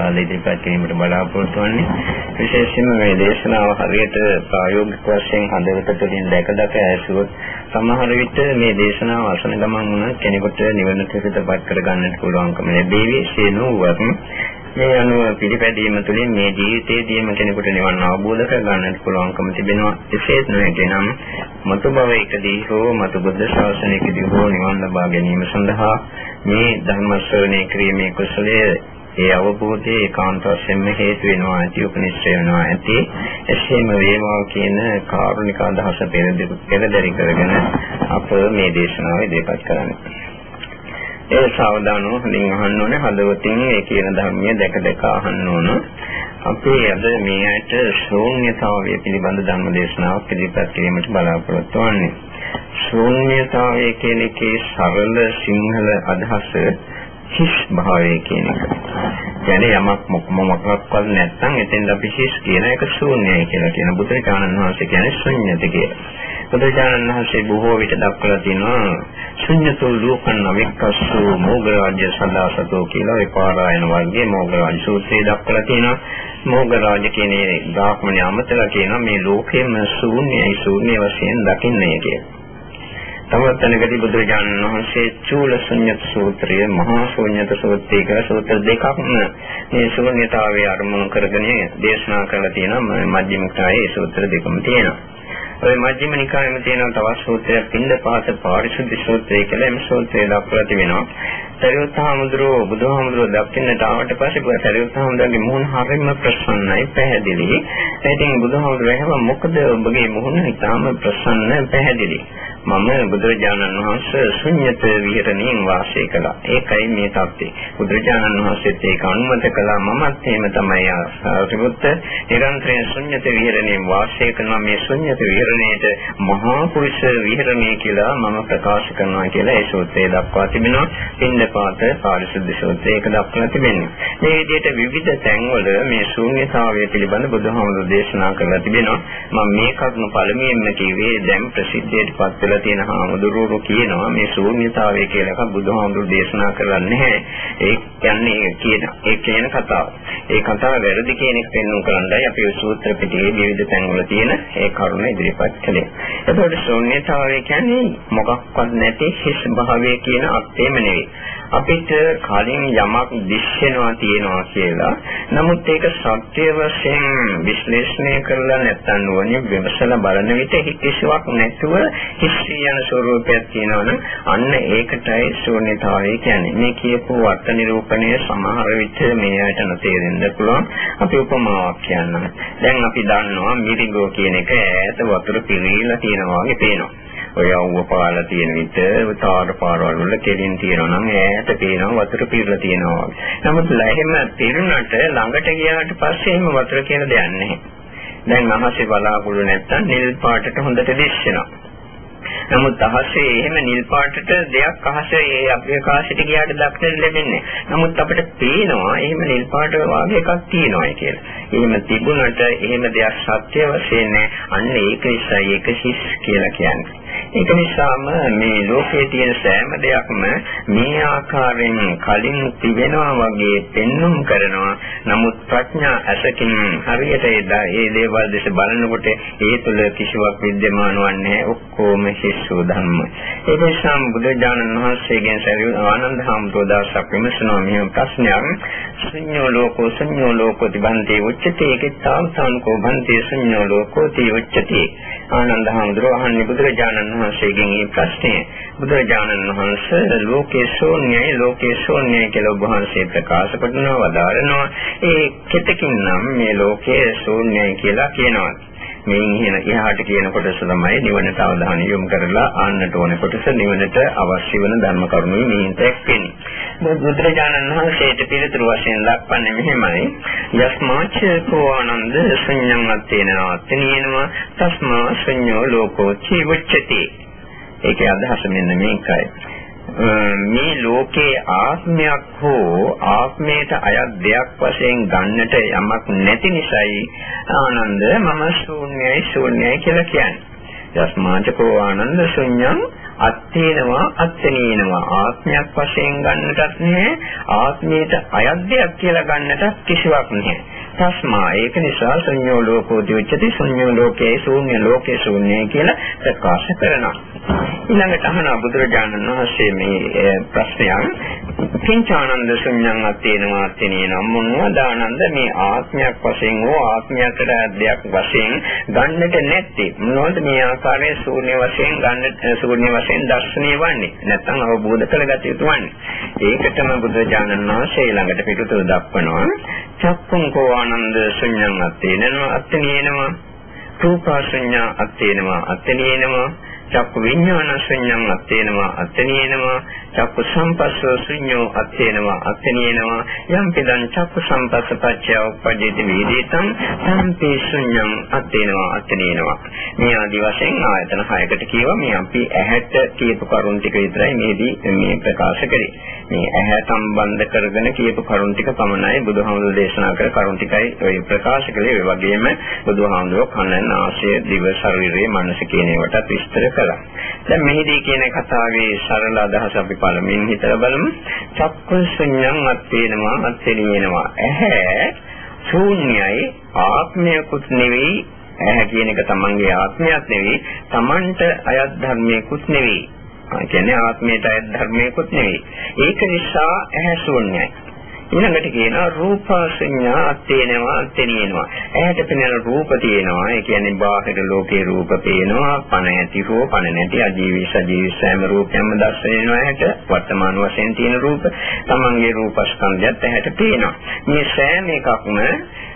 මූලාස්වාද ඉදිරිපත් කිරීමට බලාපොරොත්තු වෙන්නේ. විශේෂයෙන්ම මේ දේශනාව හරියට ප්‍රායෝගික වශයෙන් හදවත තුළින් දැක දැක ඇසුවොත් සමහර විට මේ දේශනාව අසන ගමන් වුණ කෙනෙකුට නිවනට පිටපත් කර ගන්නට පුළුවන්කම ලැබෙවි. සේනුවත් මේ අනුව පිළිපැදීම තුළින් මේ ජීවිතයේදීම කෙනෙකුට නිවන් අවබෝධ කර ගන්නට පුළුවන්කම තිබෙනවා. එසේත් නොවේනම් මතු භවයකදී හෝ මතු බුද්ධ ශාසනයකදී හෝ නිවන් ලබා ගැනීම සඳහා මේ ධර්ම ශ්‍රවණය කිරීමේ කුසලය ඒ අවබෝධයේ ඒකාන්ත වශයෙන්ම හේතු වෙනවා ඇති උපනිශ්‍රය වෙනවා ඇති එසේම වේවා කියන කාරුණික අදහස පෙරදරි කරගෙන අප මේ දේශනාව ඉදිරිපත් කරන්නේ. ඒ සාවධානව හොඳින් අහන්න ඕනේ හදවතින් ඒ කියන ධර්මය දැක දැක අහන්න ඕන. අපි අද මේ ඇයට ශූන්‍යතාවය පිළිබඳ ධර්ම දේශනාවක් ඉදිරිපත් කිරීමට බලාපොරොත්තු වෙන්නේ. ශූන්‍යතාවය කියන එකේ සරල සිංහල අදහස හිස් භාවය කියන එක. කියන්නේ යමක් මොකක්වත් නැත්නම් එතෙන් අපි හිස් කියන එක ශූන්‍යයි කියලා කියන බුදුරජාණන් වහන්සේ කියන්නේ ශුන්‍යත කියලා. බුදුරජාණන් වහන්සේ බොහෝ විට දක්වලා තියෙනවා ශුන්‍යතෝ ලෝකං අවික්කස්සු මොග්ගරාජ්‍ය සදාසතෝ කියලා ඒ පාරායන වර්ගයේ මොග්ගරාජ සූත්‍රයේ දක්වලා තියෙනවා මොග්ගරාජ කියන බ්‍රාහ්මණය අමතලා කියනවා මේ ලෝකෙම ශූන්‍යයි ශූන්‍ය වශයෙන් දකින්නේ කියලා. තවත් තැනකදී බුදුරජාණන් වහන්සේ චූල ශුන්්‍යත සූත්‍රය මහා ශුන්්‍යත සූත්‍රය කියලා සූත්‍ර දෙකක්ම මේ ශුන්්‍යතාවයේ අරමුණු කරගෙන දේශනා කරලා තියෙනවා මජ්ක්‍ධිම නිකායේ සූත්‍ර දෙකම තියෙනවා. ඔය මජ්ක්‍ධිම නිකායෙම තියෙන තවත් සූත්‍රයක් පින්ද පාත පාරිශුද්ධ සූත්‍රය කියලා මේ සූත්‍රය දක්වලා තිබෙනවා. සරියුත් හාමුදුරුවෝ බුදුහාමුදුරුවෝ දක්ින්නට ආවට පස්සේ සරියුත් හාමුදුරුවෝගේ මුහුණ හරිම ප්‍රසන්නයි පැහැදිලි. ඉතින් බුදුහාමුදුරුවෝ එහෙම මොකද ඔබගේ මුහුණ ඉතාම ප්‍රසන්න පැහැදිලි. මම බුදුරජාණන් වහන්සේ ශුන්්‍යත විහරණයෙන් වාසය කළා. ඒකයි මේ தත්ත්වය. බුදුරජාණන් වහන්සේත් ඒක අනුමත කළා. මමත් එහෙම තමයි සාරිපුත්ත නිරන්තරයෙන් ශුන්්‍යත විහරණයෙන් වාසය කරන මේ ශුන්්‍යත විහරණයට මහා පුරුෂ විහරණය කියලා මම ප්‍රකාශ කරනවා කියලා ඒ සූත්‍රයේ දක්වා තිබෙනවා. පින්නපාත පාරිශුද්ධ සූත්‍රයේ ඒක දක්වලා තිබෙනවා. මේ විදිහට විවිධ තැන්වල මේ ශූන්‍යතාවය පිළිබඳ බුදුහාමුදුරේ දේශනා කරලා තිබෙනවා. මම මේ කරුණු පළමුවෙන්ම කිව්වේ දැන් ප්‍රසිද්ධියට පත් කියලා තියෙන හාමුදුරුවෝ කියනවා මේ ශූන්‍යතාවය කියලා එකක් බුදුහාමුදුරු දේශනා කරන්නේ නැහැ. ඒ කියන්නේ කියන ඒ කියන කතාව. ඒ කතාව වැරදි කියන එක පෙන්වන්න කරන්නයි අපි සූත්‍ර පිටකේ විවිධ තැන්වල තියෙන ඒ කරුණ ඉදිරිපත් කළේ. එතකොට ශූන්‍යතාවය කියන්නේ මොකක්වත් නැති හිස් භාවය කියන අර්ථයම නෙවෙයි. අපිට කලින් යමක් දිස්සෙනවා තියෙනවා කියලා. නමුත් ඒක සත්‍ය වශයෙන් විශ්ලේෂණය කරලා නැත්නම් නුවණින් විමසලා බලන විට කිසිවක් නැතුව හිස්සී යන ස්වરૂපයක් තියෙනවනම් අන්න ඒකටයි ශූන්‍යතාවය කියන්නේ. මේ කියපු අර්ථ නිරූපණය සමහර විට මේ අයට නොතේරෙන්න පුළුවන්. අපි උපමාවක් කියන්නම්. දැන් අපි දන්නවා මිරිගෝ කියන එක ඈත වතුර පිරීලා තියෙනවා වගේ පේනවා. ඔය අවුව පාලා තියෙන විට තාර පාරවල් වල කෙලින් තියෙනවා නම් ඈත පේනවා වතුර පිරලා තියෙනවා. නමුත් ලැහෙම පිරුණට ළඟට ගියාට පස්සේ එහෙම වතුර කියලා දෙයක් නැහැ. දැන් අහසේ බලාකුළු නැත්තම් නිල් පාටට හොඳට දිස්සෙනවා. නමුත් අහසේ එහෙම නිල් පාටට දෙයක් අහසේ ඒ අභ්‍යකාශයට ගියාට දක්නට ලැබෙන්නේ. නමුත් අපිට පේනවා එහෙම නිල් පාට වාගේ එකක් තියෙනවා කියලා. එහෙම තිබුණට එහෙම දෙයක් සත්‍ය වශයෙන් අන්න ඒක නිසා ඒක හිස් කියලා කියන්නේ. ඒක නිසාම මේ ලෝකයේ තියෙන සෑම දෙයක්ම මේ ආකාරයෙන් කලින් තිබෙනවා වගේ පෙන්눔 කරනවා. නමුත් ප්‍රඥා ඇසකින් හරියට ඒ දේවල් දෙස බලනකොට ඒ තුළ කිසිවක් විද්‍යමාන වන්නේ ඔක්කොම හිස්සු ධර්ම. ඒක නිසා බුදුජානන වහන්සේගෙන් සරියු ආනන්ද හාමුදුරුවෝ දවසක් විමසනවා මෙහෙම ප්‍රශ්නයක්. ශුන්‍යෝ ලෝකෝ ශුන්‍යෝ ලෝකෝ තිබන්තේ උච්චතේ කිත්තාවසානකෝ බන්තේ ශුන්‍යෝ ලෝකෝ තී උච්චතේ. ආනන්ද හාමුදුරුවෝ අහන්නේ බුදුරජාණන් වහන්සේගෙන් මේ ප්‍රශ්නය. බුදුරජාණන් වහන්සේ ලෝකේ ශූන්‍යයි ලෝකේ ශූන්‍යයි කියලා ඔබ වහන්සේ ප්‍රකාශ කරනවා වදාරනවා. ඒ කෙතකින් නම් මේ ලෝකේ ශූන්‍යයි කියලා කියනවා. මේ ඉහන එහාට කියන කොටස තමයි නිවනට අවධානය යොමු කරලා ආන්නට ඕන කොටස නිවනට අවශ්‍ය වෙන ධර්ම කරුණු මෙහින් දැක්වෙන්නේ. බුදුරජාණන් වහන්සේට පිළිතුරු වශයෙන් දක්වන්නේ මෙහෙමයි. යස්මාච කෝ ආනන්ද සංඥං අත්තේනවා තනියනවා තස්මා සංඤෝ ලෝකෝ චිවච්චති. ඒකේ අදහස මෙන්න මේකයි. මේ ලෝකේ ආත්මයක් හෝ ආත්මයට අයත් දෙයක් වශයෙන් ගන්නට යමක් නැති නිසායි ආනන්ද මම ශූන්‍යයි ශූන්‍යයි කියලා කියන්නේ. යස්මාචකෝ ආනන්ද ශුන්‍යං අත්ේනවා අත්ේනවා ආත්මයක් වශයෙන් ගන්නටත් නැහැ ආත්මයට අයත් දෙයක් කියලා ගන්නටත් කිසිවක් නැහැ තස්මා. ඒක නිසා ශුන්‍යෝ ලෝකෝ දිවිච්ඡති ශුන්‍යෝ ලෝකේ ශූන්‍ය ලෝකේ ශූන්‍යයි කියලා ප්‍රකාශ කරනවා. ඊළඟට අහන බුදුරජාණන් වහන්සේ මේ ප්‍රශ්නයක්. කිංචානන්ද ශුන්‍යං අත්ේනවා අත්ේනනම් මොනවද ආනන්ද මේ ආත්මයක් වශයෙන් හෝ ආත්මයකට දෙයක් වශයෙන් ගන්නට නැත්තේ. මොනවද මේ ආකාරයේ ශූන්‍ය වශයෙන් ගන්න ශූන්‍ය වශයෙන් දර්ශනීය වන්නේ? නැත්නම් අවබෝධ කරගත යුතු වන්නේ? ඒකටම බුදුරජාණන් වහන්සේ ළඟට පිටුතුර දක්වනවා. චක්කුං කෝ ආනන්ද ශුන්‍යං අත්තේනවා අත්තේනවා රූපාශඤ්ඤා අත්තේනවා අත්තේනවා චක්කු විඥාන ශුන්‍යං අත්තේනවා අත්තේනවා චක්කු සම්පස්සෝ ශුන්‍යෝ අත්තේනවා අත්තේනවා යම් පිටං චක්කු සම්පස්සපච්චය උපජ්ජති වේදිතං සම්පේ ශුන්‍යං අත්තේනවා අත්තේනවා මේ ආදි වශයෙන් ආයතන හයකට කියවා මේ අපි ඇහැට කියපු කරුණ ටික විතරයි මේදී මේ ප්‍රකාශ කරේ. මේ ඇහැ සම්බන්ධ කරගෙන කියපු කරුණ ටික පමණයි බුදුහාමුදුරේ දේශනා කර කරුණ ටිකයි ඔය ප්‍රකාශ කළේ. ඒ වගේම බුදුහාමුදුරෝ කන නාසය දිව ශරීරය මනස කියන ඒවාට විස්තර කළා දැන් මෙහිදී කියන කතාවේ සරල අදහස අපි පළමුවෙන් හිතලා බලමු. චක්කුසුඤ්ඤං අත්ේනවා අත්ේනියනවා. ඇහැ ශූන්‍යයි ආත්මයකුත් නෙවෙයි. ඇහැ කියන එක තමන්ගේ ආත්මයක් නෙවෙයි. තමන්ට අයත් ධර්මයකුත් නෙවෙයි. කියන්නේ ආත්මයට අයත් ධර්මයකුත් නෙවෙයි. ඒක නිසා ඇහැ ශූන්‍යයි. ඊළඟට කියනවා රූපසඤ්ඤා අත්තේනවා අත්තේනියනවා. ඇහැට පෙනෙන රූප තියෙනවා. ඒ කියන්නේ බාහිර ලෝකේ රූප පේනවා. පණ ඇති හෝ පණ නැති අජීවී සජීවී සෑම රූපයක්ම දැස් වෙනවා ඇහැට. වර්තමාන වශයෙන් තියෙන රූප. තමන්ගේ රූපස්කන්ධයත් ඇහැට පේනවා. මේ සෑම එකක්ම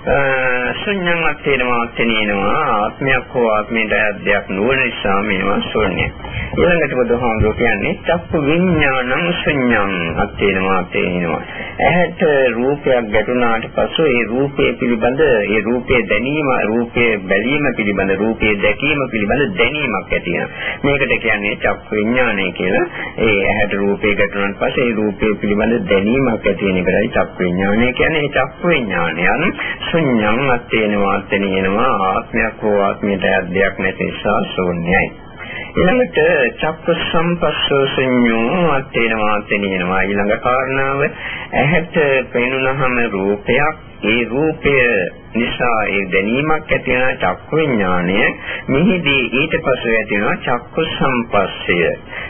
ශුන්‍යං අත්ේනවා අත්ේනවා ආත්මයක් හෝ ආත්මයට අධ්‍යක් නොවන නිසා මේවා ශුන්‍යයි. ඊළඟට බුදුහාමුදුරුවෝ කියන්නේ චක්කු විඥානං ශුන්‍යං අත්ේනවා අත්ේනවා. ඇහැට රූපයක් ගැටුණාට පසු ඒ රූපය පිළිබඳ ඒ රූපයේ දැනීම රූපයේ බැලීම පිළිබඳ රූපයේ දැකීම පිළිබඳ දැනීමක් ඇති මේකට කියන්නේ චක්කු විඥානය කියලා. ඒ ඇහැට රූපේ ගැටුණාට පස්සේ ඒ රූපයේ පිළිබඳ දැනීමක් ඇති වෙන එකයි චක්කු විඥානය කියන්නේ. ඒ චක්කු විඥානයන් ශුන්‍යං අත්තේනවා අත්තේනවා ආත්මයක් හෝ ආත්මයට අධ්‍යක් නැති නිසා ශූන්‍යයි. ඊළඟට චක්ක සම්පස්සෝ සංයෝ අත්තේනවා අත්තේනවා ඊළඟ කාරණාව ඇහැට පෙනුනහම රූපයක් ඒ රූපය නිසා ඒ දැනීමක් ඇති වෙන චක්කු විඥානය මෙහිදී ඊට පස්සේ ඇති වෙන චක්කු සම්පස්සය.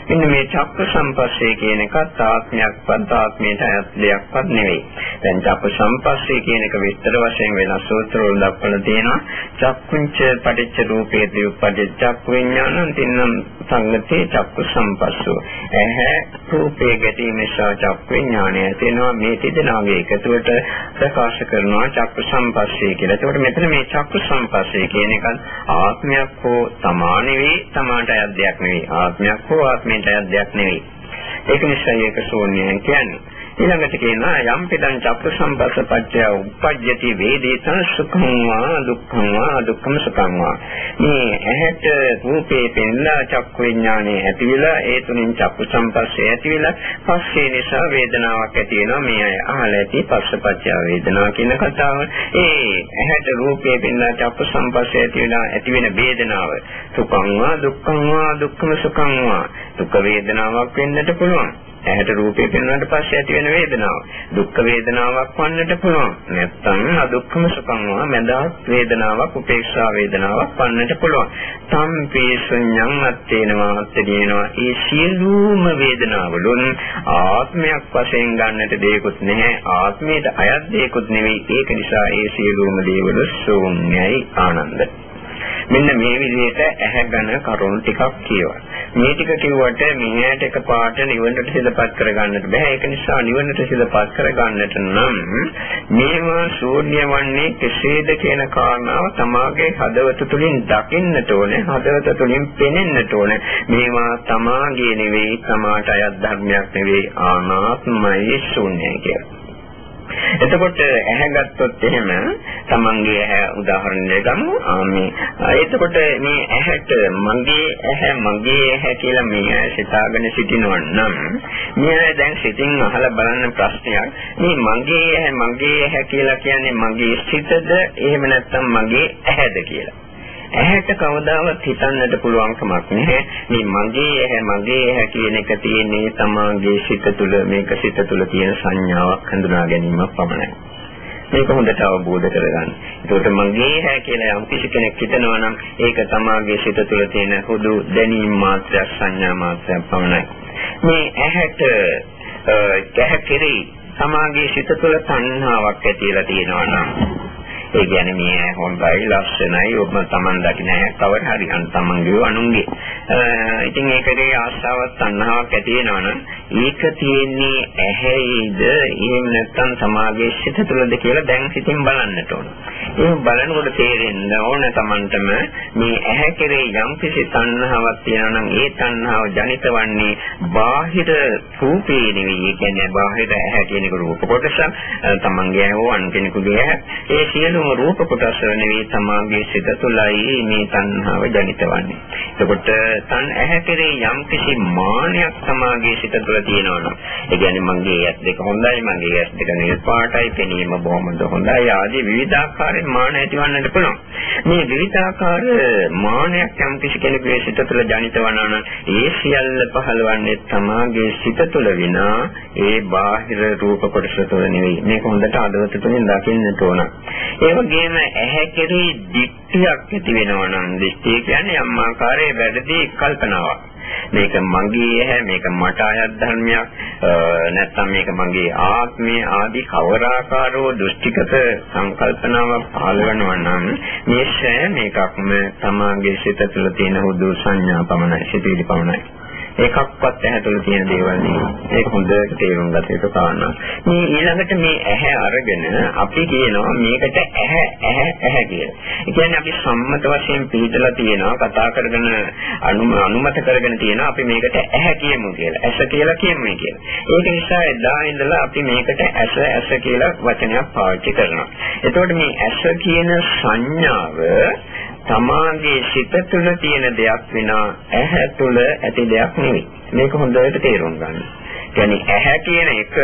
මෙන්න මේ චක්කු සම්පස්සය කියන එකත් ආත්මයක්වත් ආත්මයට අයත් දෙයක්වත් නෙවෙයි. දැන් චක්කු සම්පස්සය කියන එක විස්තර වශයෙන් වෙනස් සූත්‍රවල දක්වලා තියෙනවා. චක්කුංච පටිච්ච රූපේ දීප්පජ චක්කු විඥානං තින්නම් සංගතේ චක්කු සම්පස්සෝ. ඇහැ රූපේ ගැටීම නිසා චක්කු විඥානය තියෙනවා මේ තිදෙනාගේ එකතුවට ප්‍රකාශ කරනවා චක්කු සම්පස්සේ කියලා. ඒකට මෙතන මේ චක්කු සංපස්සේ කියන එක ආත්මයක් හෝ තමා නෙවෙයි, තමාට අයත් දෙයක් නෙවෙයි. ආත්මයක් හෝ ආත්මයට අයත් දෙයක් නෙවෙයි. ඒක නිසා ඒක ශූන්‍යයි කියන්නේ. ඊළඟට කියනවා යම් පිටං චක්ක සම්පස්ස පත්‍ය උපජ්ජති වේදිත සුඛං වා දුක්ඛං වා දුක්ඛං සුඛං වා. මේ ඇහැට රූපේ පෙන්ලා චක්ක විඥානේ ඇති වෙලා ඒ තුنين චක්ක සම්පස්සේ ඇති වෙලා පස්සේ නිසා වේදනාවක් ඇති වෙනවා. මේ අය අහලා ඇති පස්සපත්‍ය වේදනාව කියන කතාව. ඒ ඇහැට රූපේ පෙන්ලා චක්ක සම්පස්සේ ඇති වෙලා ඇති වෙන වේදනාව සුඛං වා දුක්ඛං වා දුක්ඛං සුඛං වා. දුක් වේදනාවක් වෙන්නට පුළුවන්. ඇහැට රූපේ පෙනුනට පස්සේ ඇති වෙන වේදනාව. දුක් වේදනාවක් වන්නට පුළුවන්. නැත්නම් අදුක්ඛම සුඛංවා මඳාත් වේදනාවක් උපේක්ෂා වේදනාවක් වන්නට පුළුවන්. සම්පේ ශුඤ්ඤං අත්තේනවා අත්තේනවා. ඒ සියලුම වේදනාවලුන් ආත්මයක් වශයෙන් ගන්නට දෙයක්වත් නැහැ. ආත්මයට අයත් දෙයක්වත් නෙවෙයි. ඒක නිසා ඒ සියලුම දේවල් ශූන්‍යයි ආනන්දයි. මෙන්න මේ විදිහට ඇහැගෙන කරුණු ටිකක් කියවන. මේ ටික කිව්වට මෙහෙට එකපාරට නිවනට සිදපත් කරගන්නට බෑ. ඒක නිසා නිවනට සිදපත් කරගන්නට නම් මේවා ශූන්‍ය වන්නේ කෙසේද කියන කාරණාව තමාගේ හදවත තුළින් දකින්නට ඕනේ. හදවත තුළින් පෙනෙන්නට ඕනේ. මේවා තමාගේ නෙවෙයි, තමාට අයත් ධර්මයක් නෙවෙයි, ආනාත්මයි ශූන්‍යයි කියලා. එතකොට ඇහැ ගත්තොත් එහෙම තමන්ගේ ඇහැ උදාහරණයක් ගමු. මේ එතකොට මේ ඇහැට මගේ ඇහැ මගේ ඇහැ කියලා මේ සිතාගෙන සිටිනවා නම් මේ දැන් සිතින් අහලා බලන්න ප්‍රශ්නයක්. මේ මගේ ඇහැ මගේ ඇහැ කියලා කියන්නේ මගේ සිතද එහෙම නැත්නම් මගේ ඇහැද කියලා. ඇහැට කවදාවත් හිතන්නට පුළුවන් කමක් නැහැ. මේ මගේ ඇහැ මගේ ඇහැ කියන එක තියෙන්නේ තමාගේ සිත තුළ මේක සිත තුළ තියෙන සංඥාවක් හඳුනා ගැනීමක් පමණයි. මේක හොඳට අවබෝධ කරගන්න. ඒකට මගේ හැ කියලා යම් කිසි කෙනෙක් හිතනවා නම් ඒක තමාගේ සිත තුළ තියෙන හුදු දැනීම් මාත්‍රයක් සංඥා මාත්‍රයක් පමණයි. මේ ඇහැට ඇහැ කෙරෙහි තමාගේ සිත තුළ තණ්හාවක් ඇතිලා තියෙනවා නම් ඒ කියන්නේ මේ හොඳයි ලස්සනයි ඔබ තමන් දකින්න කවර හරි අන් තමන්ගේ අනුන්ගේ. ඉතින් ඒකේ ආශාවක් තණ්හාවක් ඇති වෙනවනම් ඒක තියෙන්නේ ඇහැයිද එහෙම නැත්නම් සමාගයේ සිත තුළද කියලා දැන් සිතින් බලන්නට ඕන. එහෙම බලනකොට තේරෙන්න ඕන තමන්ටම මේ ඇහැ කෙරේ යම් කිසි තණ්හාවක් තියෙනවා නම් ඒ තණ්හාව ජනිත වන්නේ බාහිර රූපේ නෙවෙයි. ඒ කියන්නේ බාහිර ඇහැ කියන රූප කොටස තමන්ගේ හෝ අන් කෙනෙකුගේ ඇහැ. ඒ සියලු සියලුම රූප කොටස් නෙවෙයි තමාගේ සිත තුළයි මේ තණ්හාව ජනිත වන්නේ. එතකොට තන් ඇහැ කෙරේ යම් කිසි මානයක් තමාගේ සිත තුළ තියෙනවා නම් ඒ කියන්නේ මගේ ඇස් දෙක හොඳයි මගේ ඇස් දෙක නිල් පාටයි පෙනීම බොහොමද හොඳයි ආදී විවිධාකාරයෙන් මාන ඇතිවන්නට පුළුවන්. මේ විවිධාකාර මානයක් යම් කිසි කෙනෙකුගේ සිත තුළ ජනිත වනවා නම් ඒ සියල්ල පහළවන්නේ තමාගේ සිත තුළ විනා ඒ බාහිර රූප කොටස තුළ නෙවෙයි. මේක හොඳට අදවත තුළින් දකින්නට ඕන. ඒ වගේම ඇහැ කෙරෙහි දික්තියක් ඇති වෙනවා නම් දික්තිය කියන්නේ යම් ආකාරයේ වැඩි කල්පනාවක්. මේක මගේ ඇහැ මේක මට අයත් ධර්මයක් නැත්නම් මේක මගේ ආත්මය ආදී කවරාකාරෝ දෘෂ්ටිගත සංකල්පනාවක් පහළ වෙනවා නම් මේ සෑම එකක්ම තමාගේ සිත තුළ තියෙන හුදු සංඥා පමණයි සිටිවිලි පමණයි එකක්වත් ඇහැ තුළ තියෙන දේවල් නෙවෙයි. ඒක හොඳට තේරුම් ගත යුතු කාරණා. මේ ඊළඟට මේ ඇහැ අරගෙන අපි කියනවා මේකට ඇහැ ඇහැ ඇහැ කියලා. ඒ කියන්නේ අපි සම්මත වශයෙන් පිළිදලා තියෙනවා කතා කරගෙන අනුමත කරගෙන තියෙනවා අපි මේකට ඇහැ කියමු කියලා. ඇස කියලා කියමු කියලා. ඒක නිසා එදා ඉඳලා අපි මේකට ඇස ඇස කියලා වචනයක් පාවිච්චි කරනවා. එතකොට මේ ඇස කියන සංඥාව තමාගේ සිත තුළ තියෙන දෙයක් විනා ඇහැ තුළ ඇති දෙයක් නෙවෙයි. මේක හොඳට තේරුම් ගන්න. කියන්නේ ඇහැ කියන එක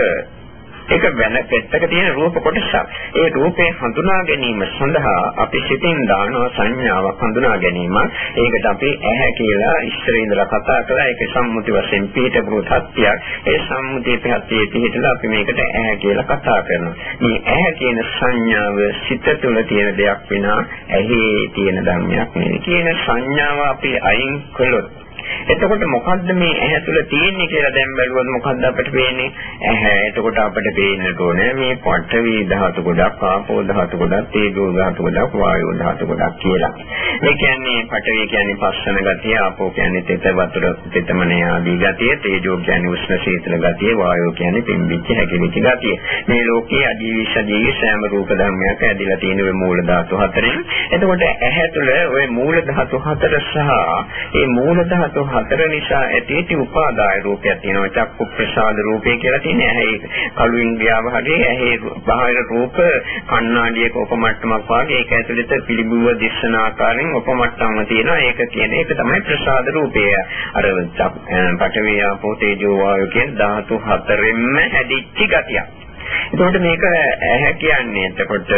ඒක වෙන පෙත්තක තියෙන රූප කොටසක්. ඒ රූපේ හඳුනා ගැනීම සඳහා අපි සිතින් දාන සංඥාවක් හඳුනා ගැනීම. ඒකට අපි ඇහැ කියලා ඉස්සර ඉඳලා කතා කළා. ඒක සම්මුති වශයෙන් පිටපු තත්ත්වයක්. ඒ සම්මුතිය පිටතියේ පිටලා අපි මේකට ඇහැ කියලා කතා කරනවා. මේ ඇහැ කියන සංඥාව සිත තුළ තියෙන දෙයක් විනා ඇහි තියෙන ධර්මයක් නෙවෙයි. කියන සංඥාව අපි අයින් කළොත් එතකොට මොකද්ද මේ ඇහැ තුල තියෙන්නේ කියලා දැන් බැලුවොත් මොකද්ද අපිට පේන්නේ? ඇහැ. එතකොට අපිට පේන්නට ඕනේ මේ පඨවි ධාතු ගොඩක්, ආපෝ ධාතු ගොඩක්, තේජෝ ධාතු ගොඩක්, වායෝ ධාතු ගොඩක් කියලා. මේ කියන්නේ පඨවි කියන්නේ පස්සන ගතිය, ආපෝ කියන්නේ තෙත වතුර තෙතමනේ ආදී ගතිය, තේජෝ කියන්නේ උෂ්ණ ශීතල ගතිය, වායෝ කියන්නේ පිම්බිච්ච හැකිලිච්ච ගතිය. මේ ලෝකයේ අජීවිෂ ජීවි සෑම රූප ධර්මයක් ඇදිලා තියෙන ඔය මූල ධාතු හතරෙන්. එතකොට ඇහැ තුළ ඔය මූල ධාතු හතර සහ ඒ මූල ධාතු හතර නිසා ඇතිවෙච්ච උපාදාය රූපයක් තියෙනවා. චක්කු ප්‍රසාද රූපය කියලා තියෙන ඇහි කළු ඉන්ද්‍රියාව හරි ඇහි බාහිර රූප කණ්ණාඩියක උපමට්ටමක් වාගේ ඒක ඇතුළත පිළිබුව දිස්සන ආකාරයෙන් උපමට්ටම තියෙනවා. ඒක කියන එක තමයි ප්‍රසාද රූපය. අර පඨවි ආපෝ තේජෝ වායෝ කියන ධාතු හතරෙන්ම හැදිච්ච ගතියක්. එතකොට මේක ඇහැ කියන්නේ එතකොට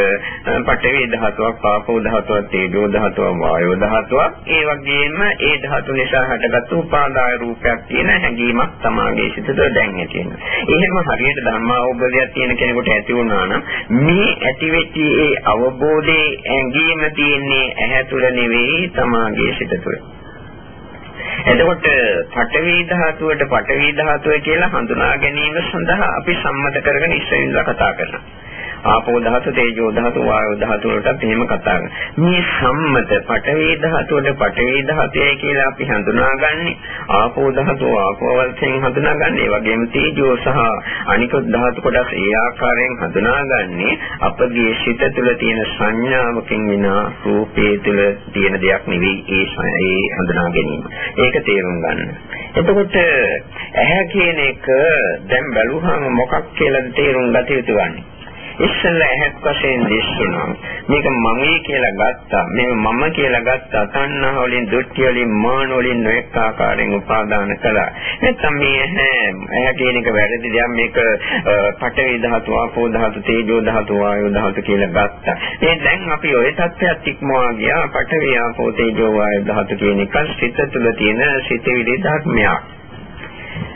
පඨවි ධාතුවක්, ආපෝ ධාතුවක්, තේජෝ ධාතුවක්, වායෝ ධාතුවක්. ඒ වගේම ඒ ධාතු නිසා හටගත්තු උපාදාය රූපයක් කියන හැඟීමක් තමාගේ සිතට දැන් ඇති වෙනවා. එහෙම හරියට ධර්මාවබෝධයක් තියෙන කෙනෙකුට ඇති වුණා නම් මේ ඇතිවෙච්ච ඒ අවබෝධයේ ඇඟීම තියෙන්නේ ඇහැ තුල නෙවෙයි තමාගේ සිත තුළ. එතකොට පඨවි ධාතුවට පඨවි ධාතුව කියලා හඳුනා ගැනීම සඳහා අපි සම්මත කරගෙන ඉස්සෙල්ලා කතා කරනවා. ආපෝ ධාතු, තේජෝ ධාතු, වායෝ ධාතු වලටත් එහෙම කතා මේ සම්මත පඨවි ධාතුවට පඨවි ධාතයයි කියලා අපි හඳුනාගන්නේ ආපෝ ධාතු ආපෝ වලෙන් හඳුනාගන්නේ. ඒ වගේම තේජෝ සහ අනිකුත් ධාතු කොටස් ඒ ආකාරයෙන් හඳුනාගන්නේ අපගේ සිත තුළ තියෙන සංඥාවකින් විනා රූපේ තුළ තියෙන දෙයක් නෙවෙයි ඒ ඒ හඳුනා ගැනීම. ඒක තේරුම් ගන්න. එතකොට ඇහැ කියන එක දැන් බැලුවහම මොකක් කියලාද තේරුම් ගත යුතු වන්නේ? ඉස්සෙල්ලා ඇහක් වශයෙන් දිස්සුනවා. මේක මමයි කියලා ගත්තා. මේක මම කියලා ගත්තා. තණ්හා වලින්, දෘෂ්ටි වලින්, මාන වලින් නොඑක ආකාරයෙන් උපාදාන කළා. නැත්නම් මේ ඇහැ කියන එක වැරදි දෙයක්. මේක පඨවි ධාතු, ආපෝ ධාතු, තේජෝ ධාතු, වායෝ ධාතු කියලා ගත්තා. ඒ දැන් අපි ওই தත්ත්වයක් ඉක්මවා ගියා. පඨවි ආපෝ තේජෝ වායෝ ධාතු කියන එක සිත තුළ තියෙන සිතවිලි ධර්මයක්.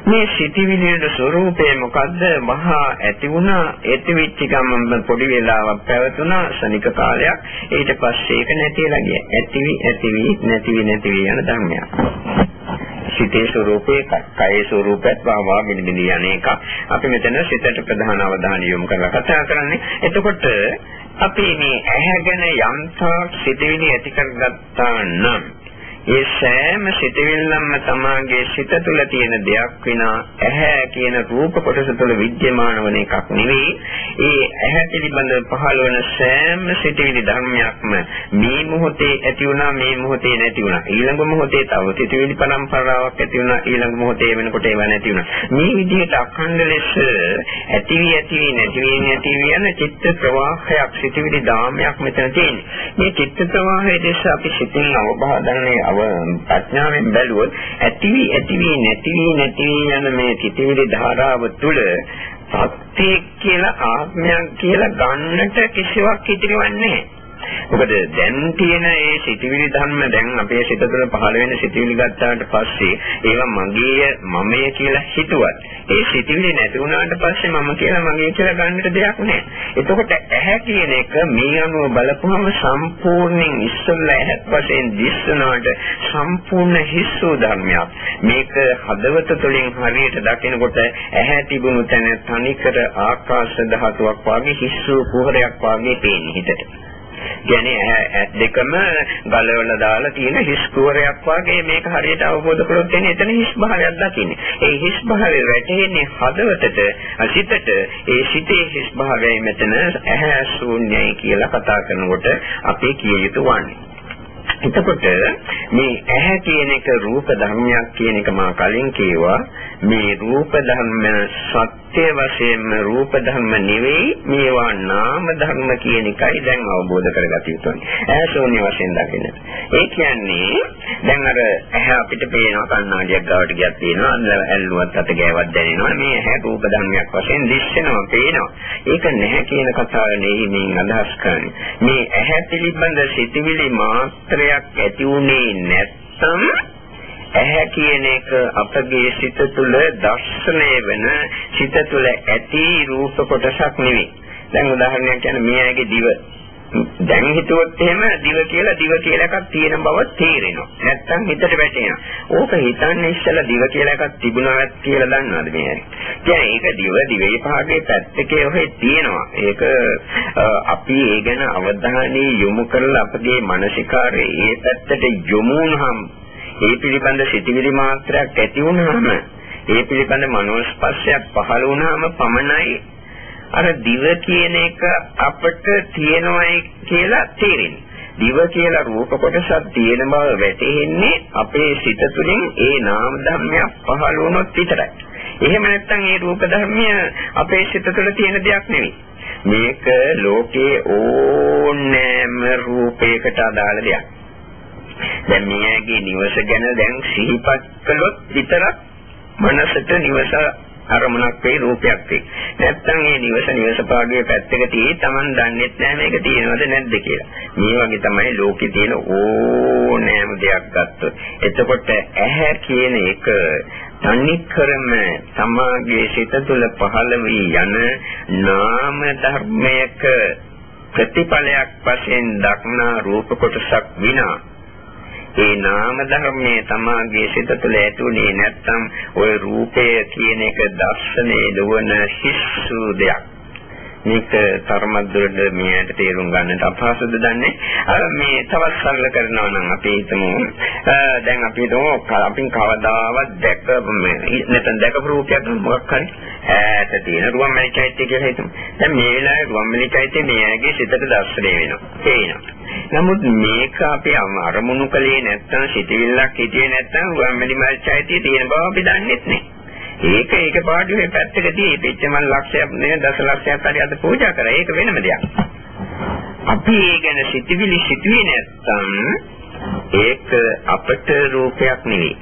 මේ සිටිවිලියේ ස්වરૂපය මොකද්ද? මහා ඇති වුණා, ඇති වෙච්ච ගමන් පොඩි වෙලාවක් පැවතුණා ශනික කාලයක්. ඊට පස්සේ ඒක නැතිලා ගියා. ඇතිවි ඇතිවි නැතිවි නැතිවි යන ධර්මයක්. සිතේ ස්වરૂපේ කයේ ස්වરૂපයත් වාවා බිනිබිනි යන එක අපි මෙතන සිතට ප්‍රධාන අවධානය යොමු කරලා කතා කරන්නේ එතකොට අපි මේ ඇහැගෙන යම්තා සිතේදී ඇති කරගත්තා නම් ඒ සෑම සිතවිල්ලක්ම තමාගේ සිත තුළ තියෙන දෙයක් විනා ඇහැ කියන රූප කොටස තුළ විද්‍යමාන වන එකක් නෙවෙයි. ඒ ඇහැ පිළිබඳව පහළ වන සෑම සිතවිලි ධර්මයක්ම මේ මොහොතේ ඇති වුණා මේ මොහොතේ නැති වුණා. ඊළඟ මොහොතේ තව සිතවිලි පරම්පරාවක් ඇති වුණා ඊළඟ මොහොතේ වෙනකොට ඒවා නැති වුණා. මේ විදිහට අඛණ්ඩ ලෙස ඇතිවි ඇතිවි නැතිවි නැතිවි යන චිත්ත ප්‍රවාහයක් සිතවිලි දාමයක් මෙතන තියෙනවා. මේ චිත්ත ප්‍රවාහයේ දේශ අපි සිතින් අවබෝධන්නේ ප්‍රඥාවෙන් බැලුවොත් ඇතිවි ඇතිවි නැතිවි නැතිවි යන මේ සිතිවිලි ධාරාව තුළ සත්‍ය කියලා ආත්මයක් කියලා ගන්නට කිසිවක් ඉතිරිවන්නේ නැහැ. මොකද දැන් තියෙන ඒ සිතිවිලි ධර්ම දැන් අපේ සිත තුළ පහළ වෙන සිතිවිලි ගත්තාට පස්සේ ඒවා මගේ මමය කියලා හිතුවත් ඒ සිතිවිලි නැති වුණාට පස්සේ මම කියලා මගේ කියලා ගන්නට දෙයක් නැහැ. එතකොට ඇහැ කියන එක මේ අනුව බලපුවම සම්පූර්ණයෙන් ඉස්සෙල්ලා ඇහත් වශයෙන් දිස්සනාට සම්පූර්ණ හිස්සෝ ධර්මයක්. මේක හදවත තුළින් හරියට දකිනකොට ඇහැ තිබුණු තැන තනිකර ආකාශ ධාතුවක් වගේ හිස්සෝ කුහරයක් වගේ පේන්නේ හිතට. කියන්නේ ඇස් දෙකම ගලවලා දාලා තියෙන හිස් කුවරයක් වගේ මේක හරියට අවබෝධ කරගන්න තියෙන එතන හිස් භාවයක් දකින්නේ. ඒ හිස් භාවය වැටෙන්නේ හදවතට, සිතට. ඒ සිතේ හිස් භාවයයි මෙතන ඇහැ ශූන්‍යයි කියලා කතා කරනකොට අපි කිය යුතු වන්නේ. එතකොට මේ ඇහැ කියන එක රූප ධර්මයක් කියන එක මා කලින් කිව්වා මේ රූප ධර්ම සත්‍ය වශයෙන්ම රූප ධර්ම නෙවෙයි මේවා නාම ධර්ම කියන එකයි දැන් අවබෝධ කරගත යුතුයි. ඈසෝනි වශයෙන් දකින්න. ඒ කියන්නේ දැන් අර ඇහැ අපිට පේනවා කණ්ණාඩියක් ගාවට ගියක් තියෙනවා ඇල්ලුවත් අත ගෑවක් දැනෙනවා මේ ඇහැ රූප ධර්මයක් වශයෙන් දිස්සෙනවා පේනවා. ඒක නැහැ කියන කතාව නෙවෙයි මේ අදහස් කරන්නේ. මේ ඇහැ පිළිබඳ සිතිවිලි මාත්‍රයක් ඇති උනේ නැත්නම් ඇහැ කියන එක අපගේ සිත තුළ දර්ශනය වෙන සිත තුළ ඇති රූප කොටසක් නෙවෙයි. දැන් උදාහරණයක් කියන මේ ඇගේ දිව දැන් හිතුවොත් එහෙම දිව කියලා දිව කියලා එකක් තියෙන බව තේරෙනවා. නැත්තම් හිතට වැටෙනවා. ඕක හිතන්නේ ඉස්සලා දිව කියලා එකක් තිබුණාවත් කියලා දන්නවද මේ ඇයි? කියන්නේ ඒක දිව දිවේ භාගයේ පැත්තකේ ඔහෙ තියෙනවා. ඒක අපි ඒ ගැන අවධානය යොමු කරලා අපගේ මානසිකාරයේ ඒ පැත්තට යොමු වුනහම ඒ පිළිබඳ සිතිවිලි මාත්‍රයක් ඇති වුණාම ඒ පිළිබඳ මනෝස්පර්ශයක් පහළ වුණාම පමණයි අර දිව කියන එක අපට තියෙනවයි කියලා තේරෙන්නේ. දිව කියලා රූප කොටසක් තියෙන බව වැටහෙන්නේ අපේ සිත තුළින් ඒ නාම ධර්මයක් පහළ වුණොත් විතරයි. එහෙම නැත්නම් ඒ රූප ධර්මය අපේ සිත තුළ තියෙන දෙයක් නෙවෙයි. මේක ලෝකේ ඕනෑම රූපයකට අදාළ දෙයක්. දැන් මෙයාගේ නිවස ගැන දැන් සිහිපත් කළොත් විතරක් මනසට නිවස අරමුණක් වේ රූපයක් වේ. නැත්තම් මේ නිවස නිවස පාඩුවේ පැත්තක තියෙයි Taman දන්නේ නැහැ මේක තියෙනවද නැද්ද කියලා. මේ වගේ තමයි ලෝකේ තියෙන ඕනෑම දෙයක් ගත්තොත්. එතකොට ඇහැ කියන එක තනිකරම සමාගයේ සිත තුළ පහළ වී යන නාම ධර්මයක ප්‍රතිඵලයක් වශයෙන් දක්නා රූප කොටසක් විනා ඒ නාම ධර්මයේ තමාගේ සිත තුළ ඇතුලේ නැත්තම් ওই රූපය කියන එක දර්ශනේ ලවන හිස්සු දෙයක්. මේක තරමද්දුරට මෙයට තේරුම් ගන්නට අපහසුද දන්නේ. අර මේ තවත් සරල කරනවා නම් අපි හිතමු දැන් අපි හිතමු අපින් කවදාවත් දැක නැත්නම් දැකපු රූපයක් මොකක් හරි ඈත තියෙන රුවන්මැලි චෛත්‍ය කියලා හිතමු. දැන් මේ වෙලාවේ රුවන්මැලි චෛත්‍ය මෙයාගේ සිතට දැස්රේ වෙනවා. පේනවා. නමුත් මේක අපි අරමුණු කලේ නැත්තම් සිටිවිල්ලක් හිටියේ නැත්තම් රුවන්මැලි මල්චයිතිය තියෙන බව අපි දන්නේ නැහැ. ඒක ඒක පාඩුවේ පැත්තකදී පිච්චමල් ලක්ෂයක් නේ දසලක්ෂයක් හරි අද පූජා කරා. ඒක වෙනම දෙයක්. අපි ඒ ගැන සිතවිලි සිතුවේ නැත්නම් ඒක අපට රූපයක් නෙවෙයි.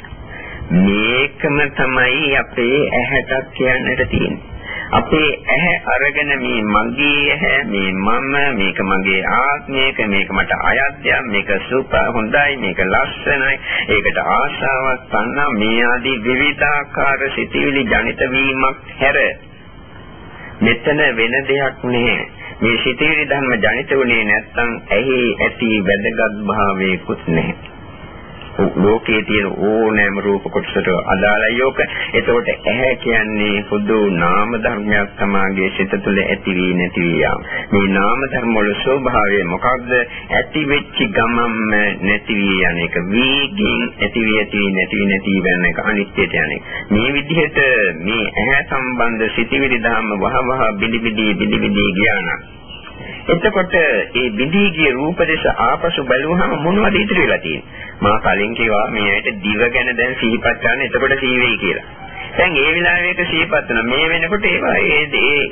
මේකම තමයි අපේ ඇහැටත් කියන්නට තියෙන්නේ. අපේ ඇහැ අරගෙන මේ මගේ ඇහැ මේ මම මේක මගේ ආත්මයක මේක මට අයත්යක් මේක සුප හොඳයි මේක ලස්සනයි ඒකට ආශාවක් ගන්නා මේ ආදී විවිධාකාර සිතිවිලි ජනිත වීමක් හැර. මෙතන වෙන දෙයක් නැහැ. මේ සිතිවිලි ධර්ම ජනිත වුණේ නැත්නම් ඇහි ඇති වැදගත් භාවයකුත් නැහැ. ලෝකයේ තියෙන ඕනෑම රූප කොටසට අදාළයි යෝක. එතකොට ඇහැ කියන්නේ පොදු නාම ධර්මයක් සමාගයේ සිත තුළ ඇති වී නැති වී යාම. මේ නාම ධර්ම වල ස්වභාවය මොකක්ද? ඇති වෙච්ච ගමම්ම නැති වී යන එක. වීගින් ඇති වී ඇති වී නැති වී නැති වෙන එක අනිත්‍යයට යන එක. මේ විදිහට මේ ඇහැ සම්බන්ධ සිතිවිලි ධර්ම වහ වහ බිලි බිලි බිලි බිලි ගියානම් එතකොට මේ බිඳී ගිය රූප දෙස ආපසු බැලුවහම මොනවද ඉතුරු වෙලා තියෙන්නේ? මා කලින් කිව්වා මේ ඇයිට දිව ගැන දැන් සිහිපත් කරන්න එතකොට සීවෙයි කියලා. දැන් ඒ වෙලාවේක සිහිපත් වෙන මේ වෙනකොට ඒවා ඒ